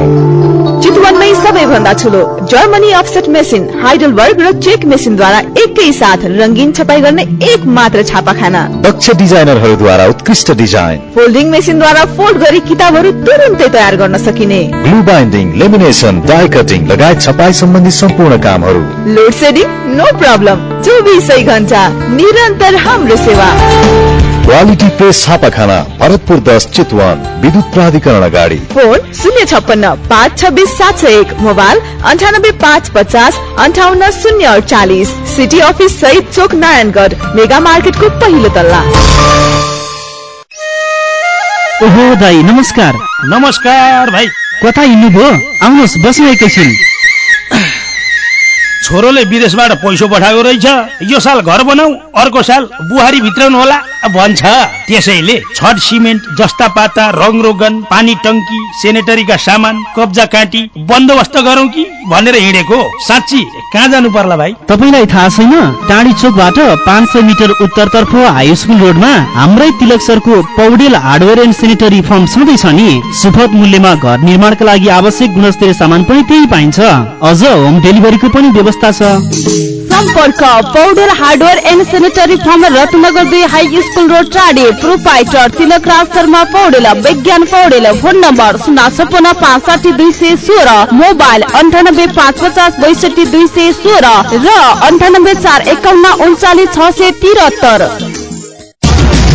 चितवनमै सबैभन्दा ठुलो जर्मनी अफसेट मेसिन हाइडलबर्ग र चेक मेसिनद्वारा एकै साथ रङ्गीन छपाई गर्ने एक मात्र छापाखाना। दक्ष डिजाइनरहरूद्वारा उत्कृष्ट डिजाइन। फोल्डिङ मेसिनद्वारा फोल्ड गरी किताबहरू तुरुन्तै तयार गर्न सकिने। Glue binding lamination die cutting लगायत छपाई सम्बन्धी सम्पूर्ण कामहरू। Load shedding no problem. चौबिसै घन्टा निरन्तर हाम्रो सेवा। क्वालिटी प्रेस छापाखाना भरतपुर दस चितवन विद्युत प्राधिकरण अगाडि। फोन शून्य छप्पन्न पाँच छब्बिस सात सय एक मोबाइल अन्ठानब्बे पाँच पचास अन्ठाउन्न शून्य अडचालिस। सिटी अफिस सहित चोक नारायणगढ मेगा मार्केटको पहिलो तल्ला। ओहो दाई नमस्कार। नमस्कार भाइ। कता हिँड्नुभयो? आउनुहोस् बस्नु एकैछिन छोरोले विदेशबाट पैसो पठाएको रहेछ। यो साल घर बनाऊ अर्को साल बुहारी भित्राउनु होला। भन्छ। त्यसैले छड सिमेन्ट जस्ता पाता रङ रोगन पानी टङ्की सेनेटरीका सामान कब्जा काटी बन्दोबस्त गरौँ कि भनेर हिँडेको? साँच्ची कहाँ जानु पर्ला भाइ? तपाईँलाई थाहा छैन टाढी चोकबाट पाँच सय मिटर उत्तरतर्फ हाई स्कुल रोडमा हाम्रै तिलक सरको Paudel hardware and sanitary firm छँदैछ नि। सुपथ मूल्यमा घर निर्माणका लागि आवश्यक गुणस्तरीय सामान पनि त्यही पाइन्छ। अझ होम डेलिभरीको पनि व्यवस्था छ। सम्पर्क Paudel hardware and sanitary firm Ratnanagar दुई हाई स्कुल रोड टाढे proprietor Tilak Raj Sharma Paudel Bigyan Paudel phone number शून्य छपन्न पाँच साठी दुई सय सोह्र मोबाइल अन्ठानब्बे पाँच पचास बैसठी दुई सय सोह्र र अन्ठानब्बे चार एकाउन्न उन्चालिस छ सय त्रिहत्तर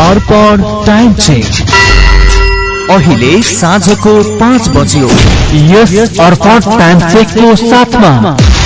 अर्पण टाइम चेक अहिले साँझको पाँच बज्यो। यस अर्पण टाइम चेकको साथमा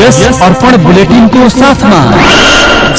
यस अर्पण बुलेटिनको साथमा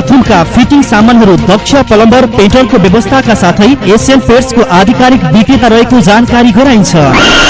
बाथरुमका फिटिङ सामानहरू दक्ष प्लम्बर पेन्टरको व्यवस्थाका साथै एसियन पेट्सको आधिकारिक विक्रेता रहेको जानकारी गराइन्छ।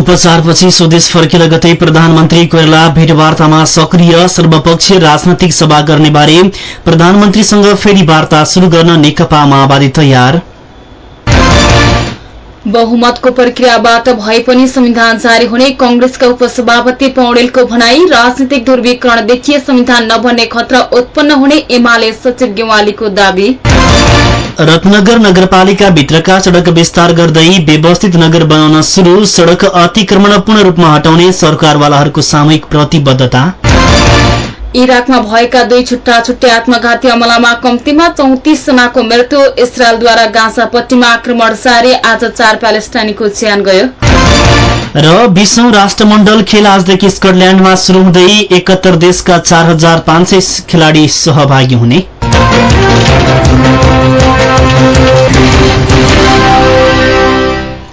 उपचारपछि स्वदेश फर्किन गते प्रधानमन्त्री कोइरला भेटवार्तामा सक्रिय सर्वपक्षीय राजनैतिक सभा गर्ने बारे प्रधानमन्त्रीसँग फेरि वार्ता शुरू गर्न नेकपा माओवादी तयार। बहुमतको प्रक्रियाबाट भए पनि संविधान जारी हुने कंग्रेसका उपसभापति पौडेलको भनाई राजनीतिक ध्रुवीकरण देखिए संविधान नबन्ने खतरा उत्पन्न हुने एमाले सचिव गेवालीको दावी। रत्नगर नगरपालिका भित्रका सड़क विस्तार गर्दै व्यवस्थित नगर बनाउन शुरू सड़क अतिक्रमण पूर्ण रूपमा हटाउने सरकारवालाहरूको सामूहिक प्रतिबद्धता। इराकमा भएका दुई छुट्टा छुट्टै आत्मघाती हमलामा कम्तीमा चौतिस जनाको मृत्यु। इसरायलद्वारा गाँसापट्टीमा आक्रमण जारी आज चार प्यालेस्टाइनीको ज्यान गयो। र बीसौं राष्ट्रमण्डल खेल आजदेखि स्कटल्याण्डमा शुरू हुँदै एकहत्तर देशका चार हजार पाँच सय खेलाड़ी सहभागी हुने।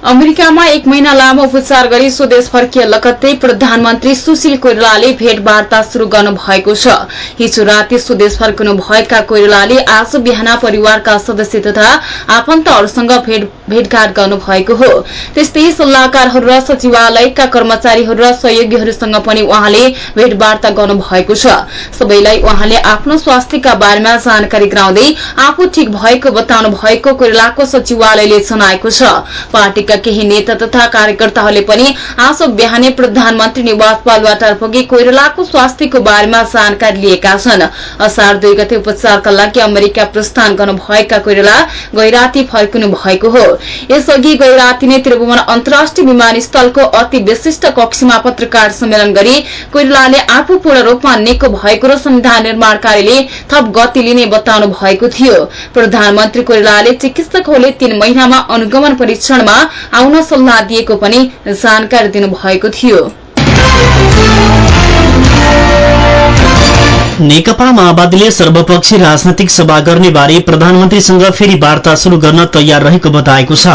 अमेरिकामा एक महिना लामो उपचार गरी स्वदेश फर्किए लगत्तै प्रधानमन्त्री सुशील कोइरालाले भेटवार्ता शुरू गर्नु भएको छ। हिजो राति स्वदेश फर्किनु भएका कोइरालाले आज बिहान परिवारका सदस्य तथा आफन्तहरूसँग भेटघाट गर्नु भएको हो। त्यस्तै सल्लाहकारहरू र सचिवालयका कर्मचारीहरू र सहयोगीहरूसँग पनि उहाँले भेटवार्ता गर्नु भएको छ। सबैलाई उहाँले आफ्नो स्वास्थ्यका बारेमा जानकारी गराउँदै आफू ठिक भएको बताउनु भएको कोइरालाको सचिवालयले जनाएको छ। पार्टीका केही नेता तथा कार्यकर्ताहरूले पनि आज बिहानै प्रधानमन्त्री निवास बालुवाटार पुगी कोइरालाको स्वास्थ्यको बारेमा जानकारी लिएका छन्। असार दुई गते उपचारका लागि अमेरिका प्रस्थान गर्नुभएका कोइराला गैराती फर्किनु भएको हो। यसअघि गैराती नै त्रिभुवन अन्तर्राष्ट्रिय विमानस्थलको अति विशिष्ट कक्षमा पत्रकार सम्मेलन गरी कोइरालाले आफू पूर्ण रूपमा निको भएको र संविधान निर्माण कार्यले थप गति लिने बताउनु भएको थियो। प्रधानमन्त्री कोइरालाले चिकित्सकहरूले तीन महिनामा अनुगमन परीक्षणमा आउन सल्लाह दिएको पनि जानकारी दिनुभएको थियो। नेकपा माओवादीले सर्वपक्षीय राजनैतिक सभा गर्ने बारे प्रधानमन्त्रीसँग फेरि वार्ता शुरू गर्न तयार रहेको बताएको छ।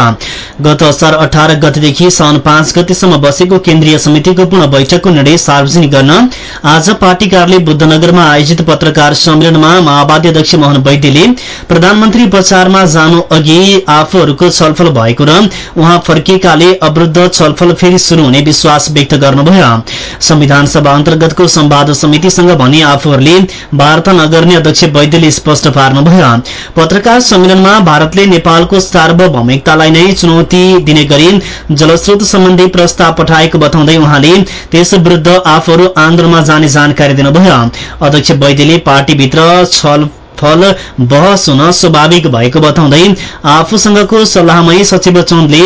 गत असार अठार गतेदेखि साउन पाँच गतेसम्म बसेको केन्द्रीय समितिको पूर्ण बैठकको निर्णय सार्वजनिक गर्न आज पार्टी कार्यालय बुद्धनगरमा आयोजित पत्रकार सम्मेलनमा माओवादी अध्यक्ष मोहन वैद्यले प्रधानमन्त्री उपचारमा जानु अघि आफूहरूको छलफल भएको र उहाँ फर्किएकाले अवृद्ध छलफल फेरि शुरू हुने विश्वास व्यक्त गर्नुभयो। संविधान सभा अन्तर्गतको संवाद समितिसँग भने आफूहरूले वार्ता नगर्ने अध्यक्ष वैद्यले स्पष्ट पार्नुभयो। पत्रकार सम्मेलनमा भारतले नेपालको सार्वभौमिकतालाई नै चुनौती दिने गरी जलस्रोत सम्बन्धी प्रस्ताव पठाएको बताउँदै उहाँले त्यस विरूद्ध आफूहरू आन्दोलनमा जाने जानकारी दिनुभयो। अध्यक्ष वैद्यले पार्टीभित्र छलफल बहस हुन स्वाभाविक भएको बताउँदै आफूसँगको सल्लाहमै सचिव चन्दले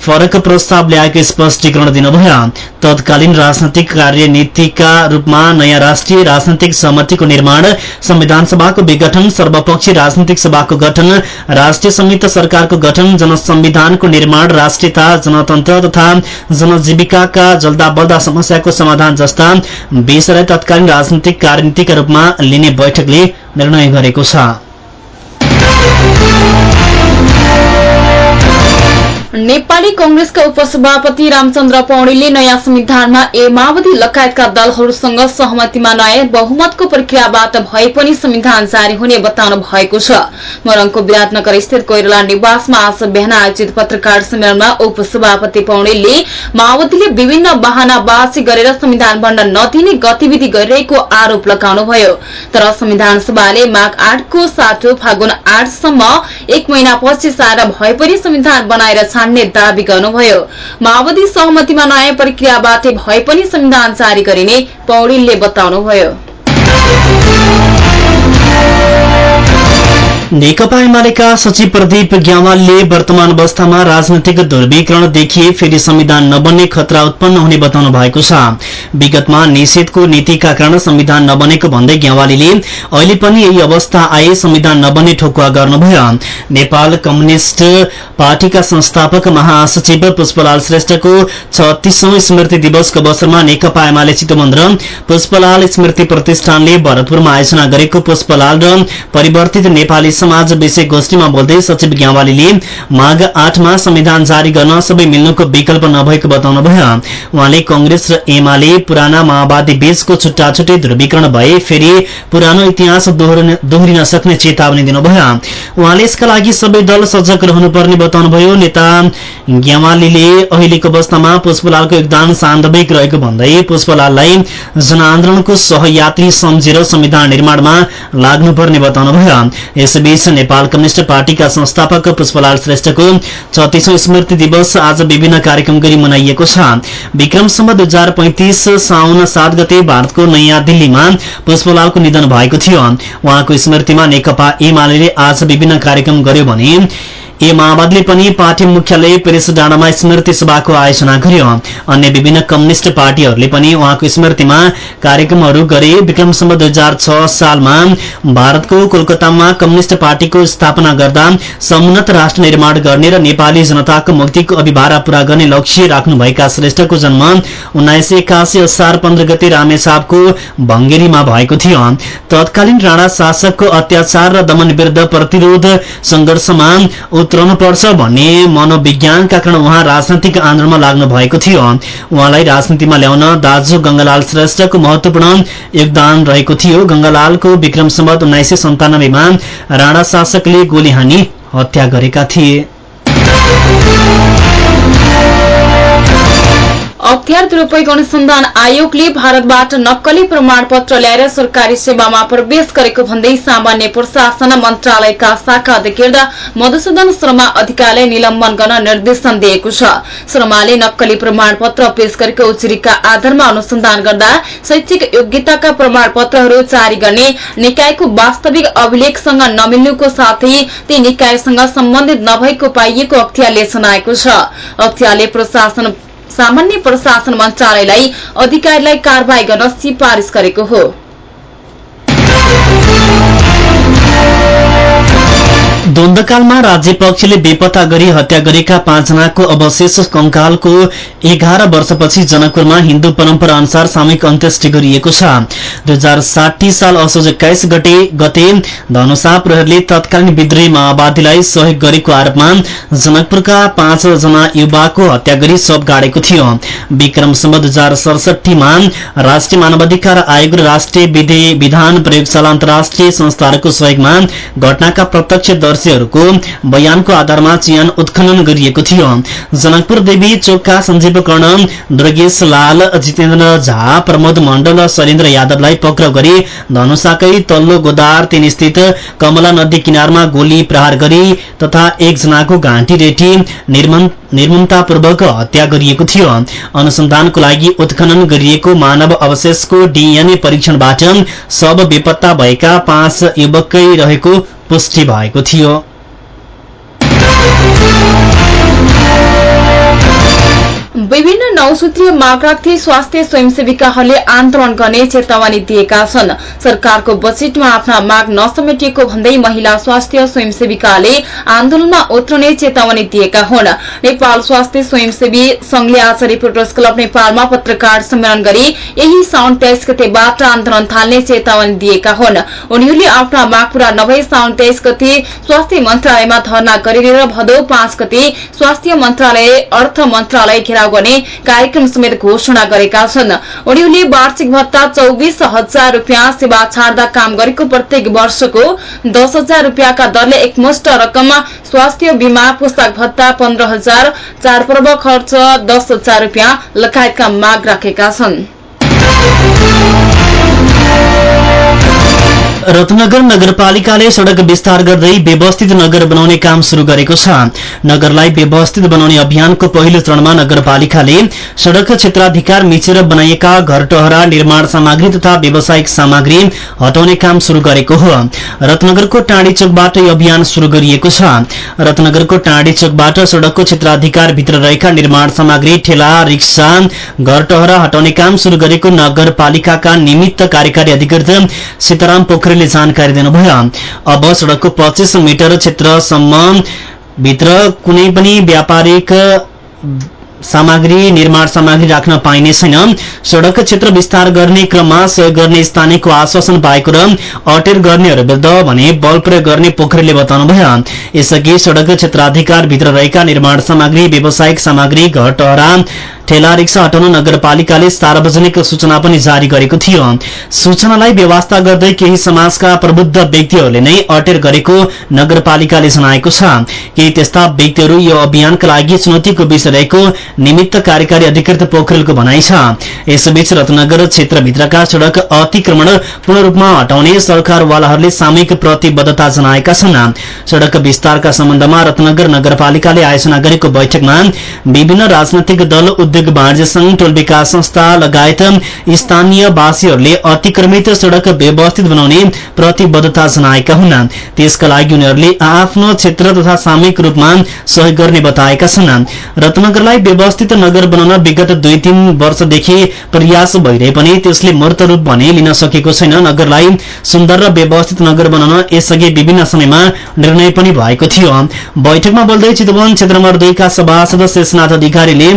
फरक प्रस्ताव ल्याएको स्पष्टीकरण दिनुभयो। तत्कालीन राजनैतिक कार्यनीतिका रूपमा नयाँ राष्ट्रिय राजनैतिक सहमतिको निर्माण संविधान सभाको विघटन सर्वपक्षीय राजनैतिक सभाको गठन राष्ट्रिय संयुक्त सरकारको गठन जनसंविधानको निर्माण राष्ट्रियता जनतन्त्र तथा जनजीविकाका जल्दा बल्दा समस्याको समाधान जस्ता विषयलाई तत्कालीन राजनैतिक कार्यनीतिका रूपमा लिने बैठकले निर्णय गरेको छ। नेपाली कंग्रेसका उपसभापति रामचन्द्र पौडेलले नयाँ संविधानमा ए माओवादी लगायतका दलहरूसँग सहमतिमा नआए बहुमतको प्रक्रियाबाट भए पनि संविधान जारी हुने बताउनु भएको छ। मोरङको विराटनगर स्थित कोइराला निवासमा आज बिहान आयोजित पत्रकार सम्मेलनमा उपसभापति पौडेलले माओवादीले विभिन्न बहानाबाजी गरेर संविधान बन्न नदिने गतिविधि गरिरहेको आरोप लगाउनुभयो। तर संविधान सभाले माघ आठको साटो फागुन आठसम्म एक महिनापछि सारा भए पनि संविधान बनाएर छान्ने दावी गर्नुभयो माओवादी सहमतिमा नयाँ प्रक्रियाबाट भए पनि संविधान जारी गरिने पौडेलले बताउनुभयो। नेकपा एमालेका सचिव प्रदीप ग्यावालले वर्तमान अवस्थामा राजनैतिक ध्रुवीकरण देखिए फेरि संविधान नबन्ने खतरा उत्पन्न हुने बताउनु भएको छ। विगतमा निषेधको नीतिका कारण संविधान नबनेको भन्दै ग्यावालीले अहिले पनि यही अवस्था आए संविधान नबन्ने ठोकुवा गर्नुभयो। नेपाल कम्युनिष्ट पार्टीका संस्थापक महासचिव पुष्पलाल श्रेष्ठको छत्तीसौं स्मृति दिवसको अवसरमा नेकपा एमाले चितवन र पुष्पलाल स्मृति प्रतिष्ठानले भरतपुरमा आयोजना गरेको पुष्पलाल र परिवर्तित नेपाली समाज विषय गोष्ठीमा बोल्दै सचिव ग्यावालीले माघ आठमा संविधान जारी गर्न सबै मिल्नुको विकल्प नभएको बताउनुभयो। उहाँले कंग्रेस र एमाले पुराना माओवादी बीचको छुट्टा छुट्टै ध्रुवीकरण भए फेरि पुरानो इतिहास दोहोरिन सक्ने चेतावनी दिनुभयो। उहाँले यसका लागि सबै दल सजग रहनुपर्ने बताउनुभयो। नेता ग्यावालीले अहिलेको अवस्थामा पुष्पलालको योगदान सान्दर्भिक रहेको भन्दै पुष्पलाललाई जनआन्दोलनको सहयात्री सम्झेर संविधान निर्माणमा लाग्नुपर्ने बताउनुभयो। यसबीच नेपाल कम्युनिष्ट पार्टीका संस्थापक पुष्पलाल श्रेष्ठको छत्तीसौं स्मृति दिवस आज विभिन्न कार्यक्रम गरी मनाइएको छ। विक्रमसम्म दुई हजार पैंतिस साउन सात गते भारतको नयाँ दिल्लीमा पुष्पलालको निधन भएको थियो। उहाँको स्मृतिमा नेकपा एमाले आज विभिन्न कार्यक्रम गर्यो भने ए माओवादीले पनि पार्टी मुख्यालय प्रेस डाँडामा स्मृति सभाको आयोजना गर्यो। अन्य विभिन्न कम्युनिष्ट पार्टीहरूले पनि उहाँको स्मृतिमा कार्यक्रमहरू गरे। विक्रमसम्म दुई हजार छ सालमा भारतको कोलकातामा कम्युनिष्ट पार्टीको स्थापना गर्दा समुन्नत राष्ट्र निर्माण गर्ने र नेपाली जनताको मुक्तिको अभिभारा पूरा गर्ने लक्ष्य राख्नुभएका श्रेष्ठको जन्म उन्नाइस सय एकासी असार पन्ध्र गते रामेछापको भंगेरीमा भएको थियो। तत्कालीन राणा शासकको अत्याचार र दमन विरूद्ध प्रतिरोध संघर्षमा उत्रनुपर्छ भन्ने मनोविज्ञानका कारण उहाँ राजनैतिक आन्दोलनमा लाग्नु भएको थियो। उहाँलाई राजनीतिमा ल्याउन दाजु गंगालाल श्रेष्ठको महत्वपूर्ण योगदान रहेको थियो। गंगालालको विक्रम सम्बत उन्नाइस सय सन्तानब्बेमा राणा शासकले गोली हानी हत्या गरेका थिए। अख्तियार दुरूपयोग अनुसन्धान आयोगले भारतबाट नक्कली प्रमाणपत्र ल्याएर सरकारी सेवामा प्रवेश गरेको भन्दै सामान्य प्रशासन मन्त्रालयका शाखा अधिकृत मधुसूदन शर्मा अधिकारीलाई निलम्बन गर्न निर्देशन दिएको छ। शर्माले नक्कली प्रमाणपत्र पेश गरेको उजुरीका आधारमा अनुसन्धान गर्दा शैक्षिक योग्यताका प्रमाणपत्रहरू जारी गर्ने निकायको वास्तविक अभिलेखसँग नमिल्नुको साथै ती निकायसँग सम्बन्धित नभएको पाइएको अख्तियारले जनाएको छ। अख्तियारले प्रशासन सामान्य प्रशासन मन्त्रालयलाई अधिकारीलाई कारवाही गर्न सिफारिश गरेको हो। द्वन्दकालमा राज्य पक्षले बेपत्ता गरी हत्या गरेका पाँचजनाको अवशेष कंकालको एघार वर्षपछि जनकपुरमा हिन्दू परम्परा अनुसार सामूहिक अन्त्येष्टि गरिएको छ। दुई हजार साठी साल असोज एक्काइस गते गते धनुषा प्रहरीले तत्कालीन विद्रोही माओवादीलाई सहयोग गरेको आरोपमा जनकपुरका पाँचजना युवाको हत्या गरी शव गाडेको थियो। विक्रमसम्म दुई हजार सडसठीमा राष्ट्रिय मानवाधिकार आयोग र राष्ट्रिय विधान प्रयोगशाला अन्तर्राष्ट्रिय संस्थाहरूको सहयोगमा घटनाका प्रत्यक्षदर्शी सदस्यहरूको बयानको आधारमा चियान उत्खनन गरिएको थियो। जनकपुर देवी चोकका सञ्जीव कर्ण दुर्गेश लाल जितेन्द्र झा प्रमोद मण्डल शैलेन्द्र यादवलाई पक्राउ गरी धनुषाकै तल्लो गोदार तीन स्थित कमला नदी किनारमा गोली प्रहार गरी तथा एकजनाको घाँटी रेटी निर्ममतापूर्वक हत्या गरिएको थियो। अनुसन्धानको लागि उत्खनन गरिएको मानव अवशेषको डीएनए परीक्षणबाट सब बेपत्ता भएका पाँच युवकै रहेको पुष्टि भएको थियो। विभिन्न नौसूत्रीय माग राख्दै स्वास्थ्य स्वयंसेविकाहरूले आन्दोलन गर्ने चेतावनी दिएका छन्। सरकारको बजेटमा आफ्ना माग नसमेटिएको भन्दै महिला स्वास्थ्य स्वयंसेविकाले आन्दोलनमा उत्रने चेतावनी दिएका हुन्। नेपाल स्वास्थ्य स्वयंसेवी संघले आज रिपोर्टर्स क्लब नेपालमा पत्रकार सम्मेलन गरी यही साउन तेइस गतेबाट आन्दोलन थाल्ने चेतावनी दिएका हुन्। उनीहरूले आफ्ना माग पूरा नभए साउन तेइस गते स्वास्थ्य मन्त्रालयमा धरना गरिने र भदौ पाँच गते स्वास्थ्य मन्त्रालय अर्थ मन्त्रालय घेराउ गर्ने कार्यक्रम समेत घोषणा गरेका छन्। उनीहरूले वार्षिक भत्ता चौबिस हजार रूपियाँ सेवा छाड्दा काम गरेको प्रत्येक वर्षको दस हजार रूपियाँका दरले एकमुष्ट रकम स्वास्थ्य बीमा पुस्तक भत्ता पन्ध्र हजार चाडपर्व खर्च दस हजार रूपियाँ लगायतका माग राखेका छन्। रत्नगर नगरपालिकाले सड़क विस्तार गर्दै व्यवस्थित नगर बनाउने काम शुरू गरेको छ। नगरलाई व्यवस्थित बनाउने अभियानको पहिलो चरणमा नगरपालिकाले सड़क क्षेत्राधिकार मिचेर बनाइएका घरटहरा निर्माण सामग्री तथा व्यावसायिक सामग्री हटाउने काम शुरू गरेको हो। रत्नगरको टाँडी चोकबाट यो अभियान शुरू गरिएको छ। रत्नगरको टाँडी चोकबाट सड़कको क्षेत्राधिकार भित्र रहेका निर्माण सामग्री ठेला रिक्सा घरटहरा हटाउने काम शुरू गरेको नगरपालिकाका निमित्त कार्यकारी अधिकृत सीताराम पोखरेल ले जानकारी दिनुभयो। अब सड़कको पच्चीस मिटर क्षेत्रसम्म भित्र कुनै पनि व्यापारिक सामग्री निर्माण सामग्री राख्न पाइने छैन। सड़क क्षेत्र विस्तार गर्ने क्रममा सहयोग गर्ने स्थानीयको आश्वासन पाएको र अटेर गर्नेहरू विरुद्ध भने बल प्रयोग गर्ने पोखरेलले बताउनुभयो। यसअघि सड़क क्षेत्राधिकारभित्र रहेका निर्माण सामग्री व्यावसायिक सामग्री घर टहरा ठेला रिक्सा हटाउन नगरपालिकाले सार्वजनिक सूचना पनि जारी गरेको थियो। सूचनालाई व्यवस्था गर्दै केही समाजका प्रबुद्ध व्यक्तिहरूले नै अटेर गरेको नगरपालिकाले जनाएको छ। केही त्यस्ता व्यक्तिहरू यो अभियानका लागि चुनौतीको विषय रहेको निमित्त कार्यकारी अधिकृत पोखरेलको भनाइ छ। यसबीच रत्नगर क्षेत्रभित्रका सड़क अतिक्रमण पूर्ण रूपमा हटाउने सरकारवालाहरूले सामूहिक प्रतिबद्धता जनाएका छन्। सड़क विस्तारका सम्बन्धमा रत्नगर नगरपालिकाले आयोजना गरेको बैठकमा विभिन्न राजनैतिक दल उद्योग वाणिज्य संघ टोल विकास संस्था लगायत स्थानीय वासीहरूले अतिक्रमित सड़क व्यवस्थित बनाउने प्रतिबद्धता जनाएका हुन्। त्यसका लागि उनीहरूले आफ्नो क्षेत्र तथा सामूहिक रूपमा सहयोग गर्ने बताएका छन्। रत्नगरलाई व्यवस्थित नगर बनाउन विगत दुई तीन वर्षदेखि प्रयास भइरहे पनि त्यसले मूर्त रूप भने लिन सकेको छैन। नगरलाई सुन्दर र व्यवस्थित नगर बनाउन यसअघि विभिन्न समयमा निर्णय पनि भएको थियो। बैठकमा बोल्दै चितवन क्षेत्र नम्बर दुईका सभासद शेषनाथ अधिकारीले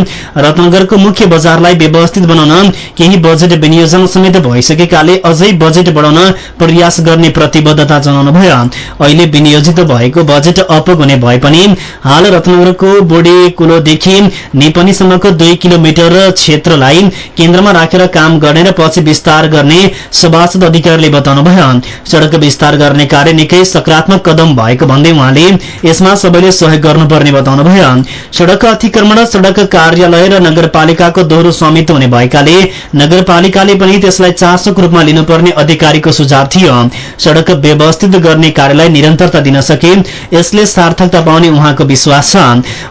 रत्नगरको मुख्य बजारलाई व्यवस्थित बनाउन केही बजेट विनियोजन समेत भइसकेकाले अझै बजेट बढाउन प्रयास गर्ने प्रतिबद्धता जनाउनुभयो। अहिले विनियोजित भएको बजेट अपग हुने भए पनि हाल रत्नगरको बोडी कुलोदेखि नेपनीसम्मको दुई किलोमिटर क्षेत्रलाई केन्द्रमा राखेर काम गर्ने र पछि विस्तार गर्ने सभासद अधिकारीले बताउनुभयो। सड़क विस्तार गर्ने कार्य निकै सकारात्मक कदम भएको भन्दै उहाँले यसमा सबैले सहयोग गर्नुपर्ने बताउनुभयो। सड़क अतिक्रमण सड़क कार्यालय र नगरपालिकाको दोहोरो स्वामित्व हुने भएकाले नगरपालिकाले पनि त्यसलाई चासोको रूपमा लिनुपर्ने अधिकारीको सुझाव थियो। सड़क व्यवस्थित गर्ने कार्यलाई निरन्तरता दिन सके यसले सार्थकता पाउने उहाँको विश्वास छ।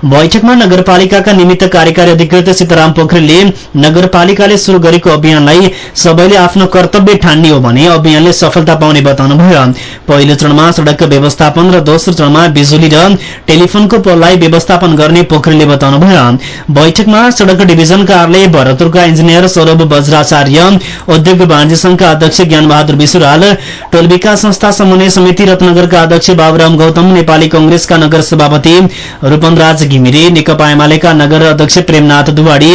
बैठकमा नगरपालिकाका निमित्त कार्यकारी अधिकृत सीताराम पोखरेलले नगरपालिकाले शुरू गरेको अभियानलाई सबैले आफ्नो कर्तव्य ठान्ने हो भने अभियानले सफलता पाउने बताउनुभयो। पहिलो चरणमा सड़क व्यवस्थापन र दोस्रो चरणमा बिजुली र टेलिफोनको पोललाई व्यवस्थापन गर्ने पोखरेलले बताउनुभयो। बैठकमा सड़क डिभिजन कार्यालय भरतपुरका इन्जिनियर सौरभ वज्राचार्य उद्योग वाणिज्य संघका अध्यक्ष ज्ञान बहादुर विश्वराल टोल विकास संस्था समन्वय समिति रत्नगरका अध्यक्ष बाबुराम गौतम नेपाली कंग्रेसका नगर सभापति रूपन राज घिमिरे नेकपा एमालेका नगर अध्यक्ष प्रेमनाथ दुवाडी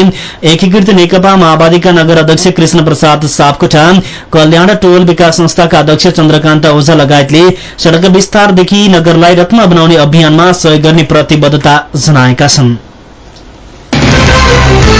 एकीकृत नेकपा माओवादीका नगर अध्यक्ष कृष्ण प्रसाद सापकोटा कल्याण टोल विकास संस्थाका अध्यक्ष चन्द्रकान्त ओझा लगायतले सड़क विस्तारदेखि नगरलाई रत्न बनाउने अभियानमा सहयोग गर्ने प्रतिबद्धता जनाएका छन्। Música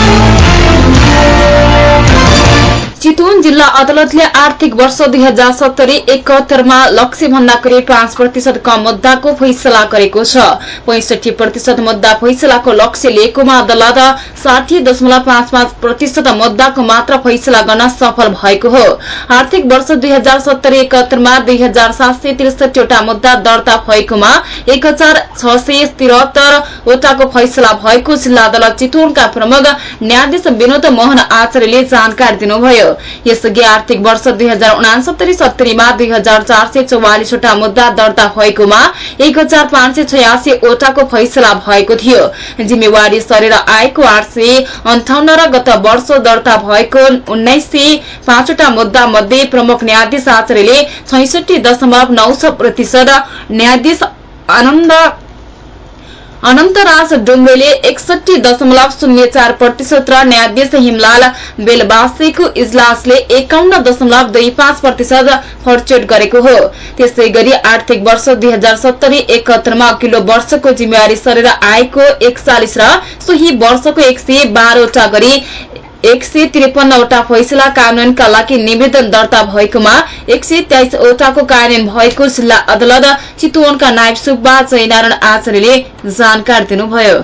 चितवन जिल्ला अदालतले आर्थिक वर्ष दुई हजार सत्तरी एकहत्तरमा लक्ष्य भन्दा करिब पाँच प्रतिशत कम मुद्दाको फैसला गरेको छ। पैंसठी प्रतिशत मुद्दा फैसलाको लक्ष्य लिएकोमा अदालत साठी दशमलव पाँच पाँच प्रतिशत मुद्दाको मात्र फैसला गर्न सफल भएको हो। आर्थिक वर्ष दुई हजार सत्तरी एकहत्तरमा दुई हजार सात सय त्रिसठीवटा मुद्दा दर्ता भएकोमा एक हजार छ सय तिहत्तरवटाको फैसला भएको जिल्ला अदालत चितवनका प्रमुख न्यायाधीश विनोद मोहन आचार्यले जानकारी दिनुभयो। यसअघि आर्थिक वर्ष दुई हजार उनासत्तरी सत्तरीमा दुई हजार चार सय चौवालिसवटा मुद्दा दर्ता भएकोमा एक हजार पाँच सय छयासी वटाको फैसला भएको थियो। जिम्मेवारी सरेर आएको आठ सय अन्ठाउन्न र गत वर्ष दर्ता भएको उन्नाइस सय पाँचवटा मुद्दा मध्ये प्रमुख न्यायाधीश आचार्यले छैसठी दशमलव नौ छ प्रतिशत न्यायाधीश आनन्द अनन्तराज डुम्रेले एकसठी दशमलव शून्य चार प्रतिशत र न्यायाधीश हिमलाल बेलबासेको इजलासले एकाउन्न दशमलव दुई पाँच प्रतिशत फर्चोट गरेको हो। त्यसै गरी आर्थिक वर्ष दुई हजार सत्तरी एकहत्तरमा अघिल्लो वर्षको जिम्मेवारी सरेर आएको एकचालिस र सोही वर्षको एक सय बाह्रवटा गरी एक सय त्रिपन्नवटा फैसला कार्यान्वयनका लागि निवेदन दर्ता भएकोमा एक सय तेइसवटाको कार्यान्वयन भएको जिल्ला अदालत चितवनका नायब सुब्बा जयनारायण आचार्यले जानकारी दिनुभयो।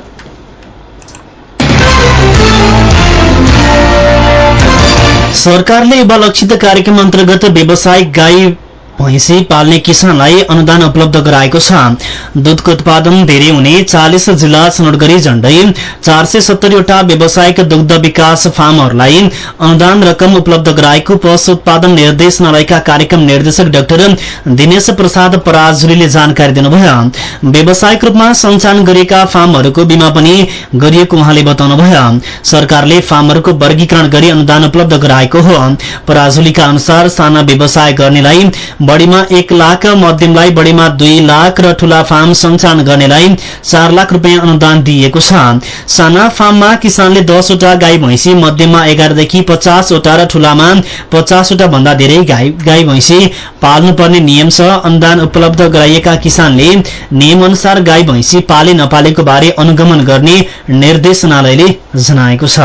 सरकारले युवा लक्षित कार्यक्रम अन्तर्गत व्यावसायिक गाई भैँसी पाल्ने किसानलाई अनुदान उपलब्ध गराएको छ। दूधको उत्पादन धेरै हुने चालिस जिल्ला छनौट झण्डै चार सय सत्तरीवटा व्यावसायिक दुग्ध विकास फार्महरूलाई अनुदान रकम उपलब्ध गराएको पशु उत्पादन निर्देशनालयका कार्यक्रम निर्देशक डाक्टर दिनेश प्रसाद पराजुलीले जानकारी दिनुभयो। व्यावसायिक रूपमा सञ्चालन गरिएका फार्महरूको बीमा पनि गरिएको उहाँले बताउनुभयो। सरकारले फार्महरूको वर्गीकरण गरी अनुदान उपलब्ध गराएको हो। पराजुलीका अनुसार साना व्यवसाय गर्नेलाई बढीमा एक लाख मध्यमलाई बढीमा दुई लाख र ठूला फार्म सञ्चालन गर्नेलाई चार लाख रुपियाँ अनुदान दिइएको छ। साना फार्ममा किसानले दसवटा गाई भैँसी मध्यममा एघारदेखि पचासवटा र ठूलामा पचासवटा भन्दा धेरै गाई गाई भैँसी पाल्नुपर्ने नियम छ। अनुदान उपलब्ध गराइएका किसानले नियम अनुसार गाई भैँसी पाले नपालेको बारे अनुगमन गर्ने निर्देशनालयले जनाएको छ।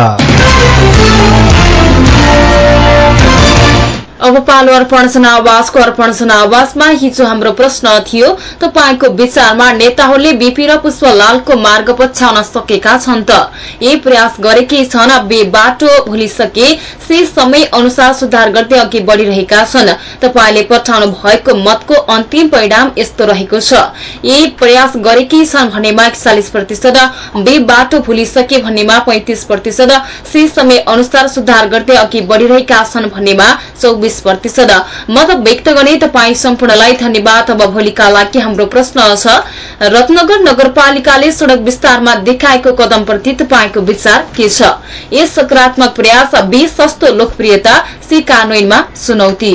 अब पालो अर्पण जनावासको अर्पण जनावासमा हिजो हाम्रो प्रश्न थियो तपाईँको विचारमा नेताहरूले बीपी र पुष्पलालको मार्ग पछ्याउन सकेका छन् त। यही प्रयास गरेकै छन् बे बाटो भुलिसके से समय अनुसार सुधार गर्दै अघि बढ़िरहेका छन्। तपाईँले पठाउनु भएको मतको अन्तिम परिणाम यस्तो रहेको छ। यही प्रयास गरेकै छन् भन्नेमा एकचालिस प्रतिशत बे बाटो भुलिसके भन्नेमा पैंतिस प्रतिशत से समय अनुसार सुधार गर्दै अघि बढ़िरहेका छन् भन्नेमा चौबिस प्रतिशत। मत व्यक्त गर्ने तपाईँ सम्पूर्णलाई धन्यवाद। अब भोलिका लागि हाम्रो प्रश्न छ रत्नगर नगरपालिकाले सड़क विस्तारमा देखाएको कदमप्रति तपाईँको विचार के छ? यस सकारात्मक प्रयास बी सस्तो लोकप्रियता सी कार्यान्वयनमा चुनौती।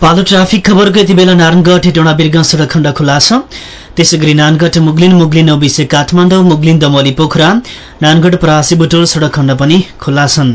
पालो ट्राफिक खबरको यति बेला नारायणगढ हेटौँडा बिरगंज सडक खण्ड खुला छ। त्यसै गरी नानगढ मुगलिन मुगलिन ओबिसे काठमाडौँ मुगलिन दमोली पोखरा नानगढ परासी बुटोल सडक खण्ड पनि खुला छन्।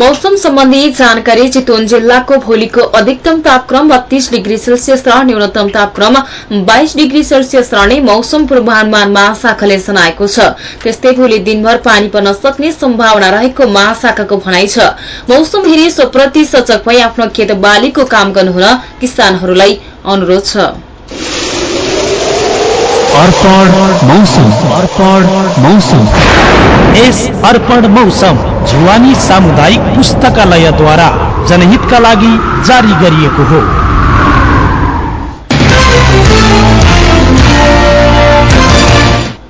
मौसम सम्बन्धी जानकारी चितवन जिल्लाको भोलिको अधिकतम तापक्रम बत्तीस डिग्री सेल्सियस र न्यूनतम तापक्रम बाइस डिग्री सेल्सियस रहने मौसम पूर्वानुमान महाशाखाले जनाएको छ। त्यस्तै भोलि दिनभर पानी पर्न सक्ने सम्भावना रहेको महाशाखाको भनाइ छ। मौसम हेरी सोप्रति सचक भई आफ्नो खेत बालीको काम गर्नुहुन किसानहरूलाई अनुरोध छ। अर्पण मौसम। अर्पण मौसम। यस अर्पण मौसम जुवानी सामुदायिक जारी हो।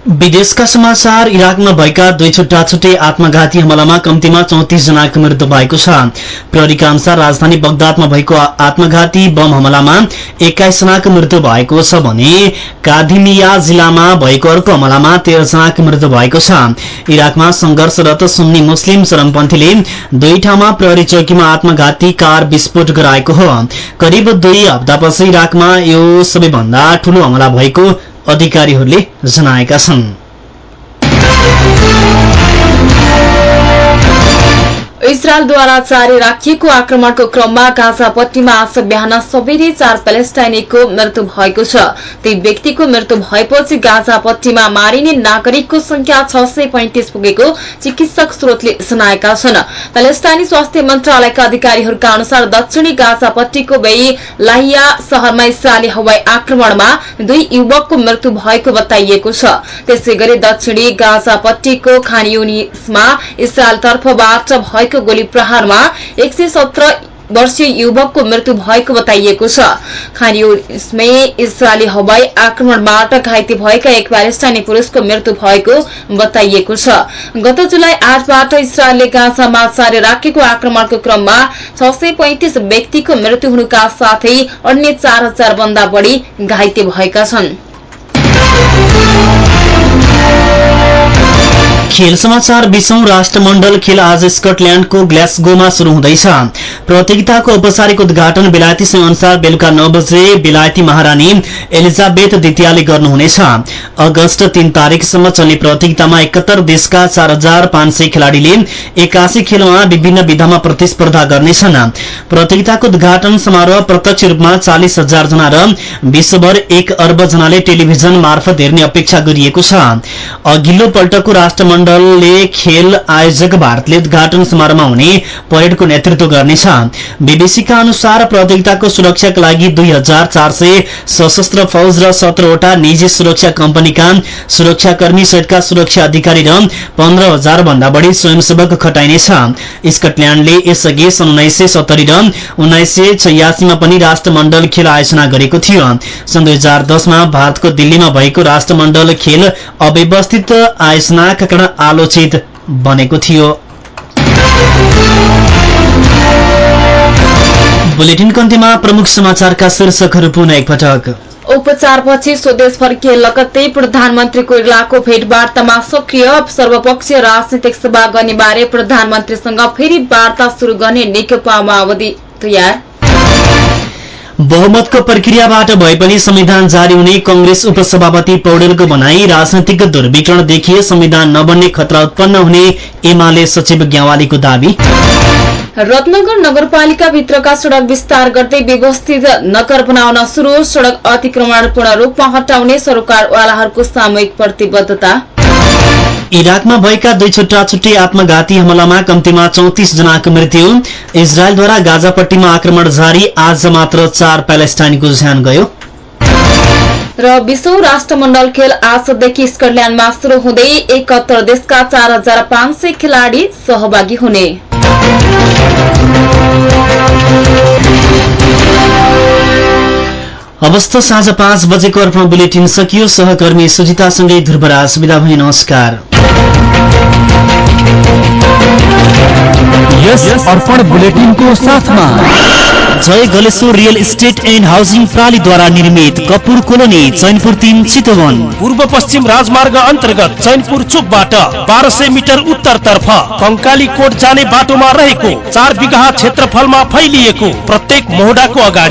विदेशका समाचार इराकमा भएका दुई छुट्टा छुट्टै आत्मघाती हमलामा कम्तीमा चौतिस जनाको मृत्यु भएको छ। प्रहरीका अनुसार राजधानी बगदादमा भएको आत्मघाती बम हमलामा एक्काइस जनाको मृत्यु भएको छ भने काधिमिया जिल्लामा भएको अर्को हमलामा तेह्र जनाको मृत्यु भएको छ। इराकमा संघर्षरत सुन्नी मुस्लिम चरमपन्थीले दुई ठाउँमा प्रहरी चौकीमा आत्मघाती कार विस्फोट गराएको हो। करिब दुई हप्तापछि इराकमा यो सबैभन्दा ठूलो हमला भएको अधिकारीहरूले जनाएका छन्। इजरायलद्वारा जारी राखिएको आक्रमणको क्रममा गाजापट्टीमा आज बिहान सबेरै चार प्यालेस्टाइनीको मृत्यु भएको छ। ती व्यक्तिको मृत्यु भएपछि गाजापट्टीमा मारिने नागरिकको संख्या छ सय पैंतिस पुगेको चिकित्सक स्रोतले जनाएका छन्। प्यालेस्टाइनी स्वास्थ्य मन्त्रालयका अधिकारीहरूका अनुसार दक्षिणी गाजापट्टीको बेई लाहिया शहरमा इजरायली हवाई आक्रमणमा दुई युवकको मृत्यु भएको बताइएको छ। त्यसै दक्षिणी गाजापट्टीको खानयुनिसमा इजरायल तर्फबाट गोली प्रहारमा एक सय सत्र वर्षीय युवकको मृत्यु भएको बताइएको छ। खानयुनिसमै इजरायली हवाई आक्रमणबाट घाइते भएका एक प्यालेस्टाइनी पुरूषको मृत्यु भएको बताइएको छ। गत जुलाई आठबाट इजरायलले गाँजामा जारी राखेको आक्रमणको क्रममा छ सय पैंतिस व्यक्तिको मृत्यु हुनुका साथै अन्य चार भन्दा बढ़ी घाइते भएका छन्। खेल समाचार बिसौं राष्ट्रमण्डल खेल आज स्कटल्याण्डको ग्ल्यासगोमा शुरू हुँदैछ। प्रतियोगिताको औपचारिक उद्घाटन बेलायती समय अनुसार बेलुका नौ बजे बेलायती महारानी एलिजाबेथ द्वितीयले गर्नुहुनेछ। अगस्त तीन तारिकसम्म चल्ने प्रतियोगितामा एकहत्तर देशका चार हजार पाँच सय खेलाड़ीले एकासी खेलमा विभिन्न विधामा प्रतिस्पर्धा गर्नेछन्। प्रतियोगिताको उद्घाटन समारोह प्रत्यक्ष रूपमा चालिस हजार जना र विश्वभर एक अर्ब जनाले टेलिभिजन मार्फत हेर्ने अपेक्षा गरिएको छ। अघिल्लो पल्टको राष्ट्रमण्डलले खेल आयोजक भारतले उद्घाटन समारोहमा हुने परेडको नेतृत्व गर्नेछ। बीबीसीका अनुसार प्रतियोगिताको सुरक्षाका लागि दुई हजार चार सय सशस्त्र फौज र सत्रवटा निजी सुरक्षा कम्पनीका सुरक्षाकर्मी सहितका सुरक्षा अधिकारी र पन्ध्र हजार भन्दा बढी स्वयंसेवक खटाइनेछ। स्कटल्याण्डले यसअघि सन् उन्नाइस सय सत्तरी र उन्नाइस सय छयासीमा पनि राष्ट्रमण्डल खेल आयोजना गरेको थियो। सन् दुई हजार दसमा भारतको दिल्लीमा भएको राष्ट्रमण्डल खेल अव्यवस्थित आयोजनाका आलोचित बनेको थियो। प्रमुख समाचारका पुनः उपचारपछि स्वदेश फर्किए लगत्तै प्रधानमन्त्री कोइरालाको भेटवार्तामा सक्रिय सर्वपक्षीय राजनीतिक सभा गर्ने बारे प्रधानमन्त्रीसँग फेरि वार्ता शुरू गर्ने नेकपा माओवादी तयार। बहुमतको प्रक्रियाबाट भए पनि संविधान जारी हुने कंग्रेस उपसभापति पौडेलको भनाई राजनैतिक दुर्विकरण देखिए संविधान नबन्ने खतरा उत्पन्न हुने एमाले सचिव ग्यावालीको दावी। रत्नगर नगरपालिका भित्रका सड़क विस्तार गर्दै व्यवस्थित नगर बनाउन शुरू सड़क अतिक्रमण पूर्ण रूपमा हटाउने सरकारवालाहरूको सामूहिक प्रतिबद्धता। इराकमा भएका दुई छुट्टा छुट्टै आत्मघाती हमलामा कम्तीमा चौतिस जनाको मृत्यु। इजरायलद्वारा गाजापट्टीमा आक्रमण जारी आज मात्र चार प्यालेस्टाइनको ज्यान गयो। र विश्व राष्ट्रमण्डल खेल आजदेखि स्कटल्याण्डमा शुरू हुँदै एकहत्तर देशका चार हजार पाँच सय खेलाड़ी सहभागी हुने। अवस्था साँझ पाँच बजेको अर्पण बुलेटिन सकियो। सहकर्मी सुजितासँगै ध्रुवराज विदा भए नमस्कार। यस अर्पण बुलेटिनको साथमा Jai Galeshwar real estate and housing प्रणालीद्वारा निर्मित कपुर कोलोनी चैनपुर तीन चितवन। पूर्व पश्चिम राजमार्ग अन्तर्गत चैनपुर चोकबाट बाह्र सय मिटर उत्तरतर्फ कंकाली कोट जाने बाटोमा रहेको चार बिघा क्षेत्रफलमा फैलिएको प्रत्येक मोहडाको अगाडि।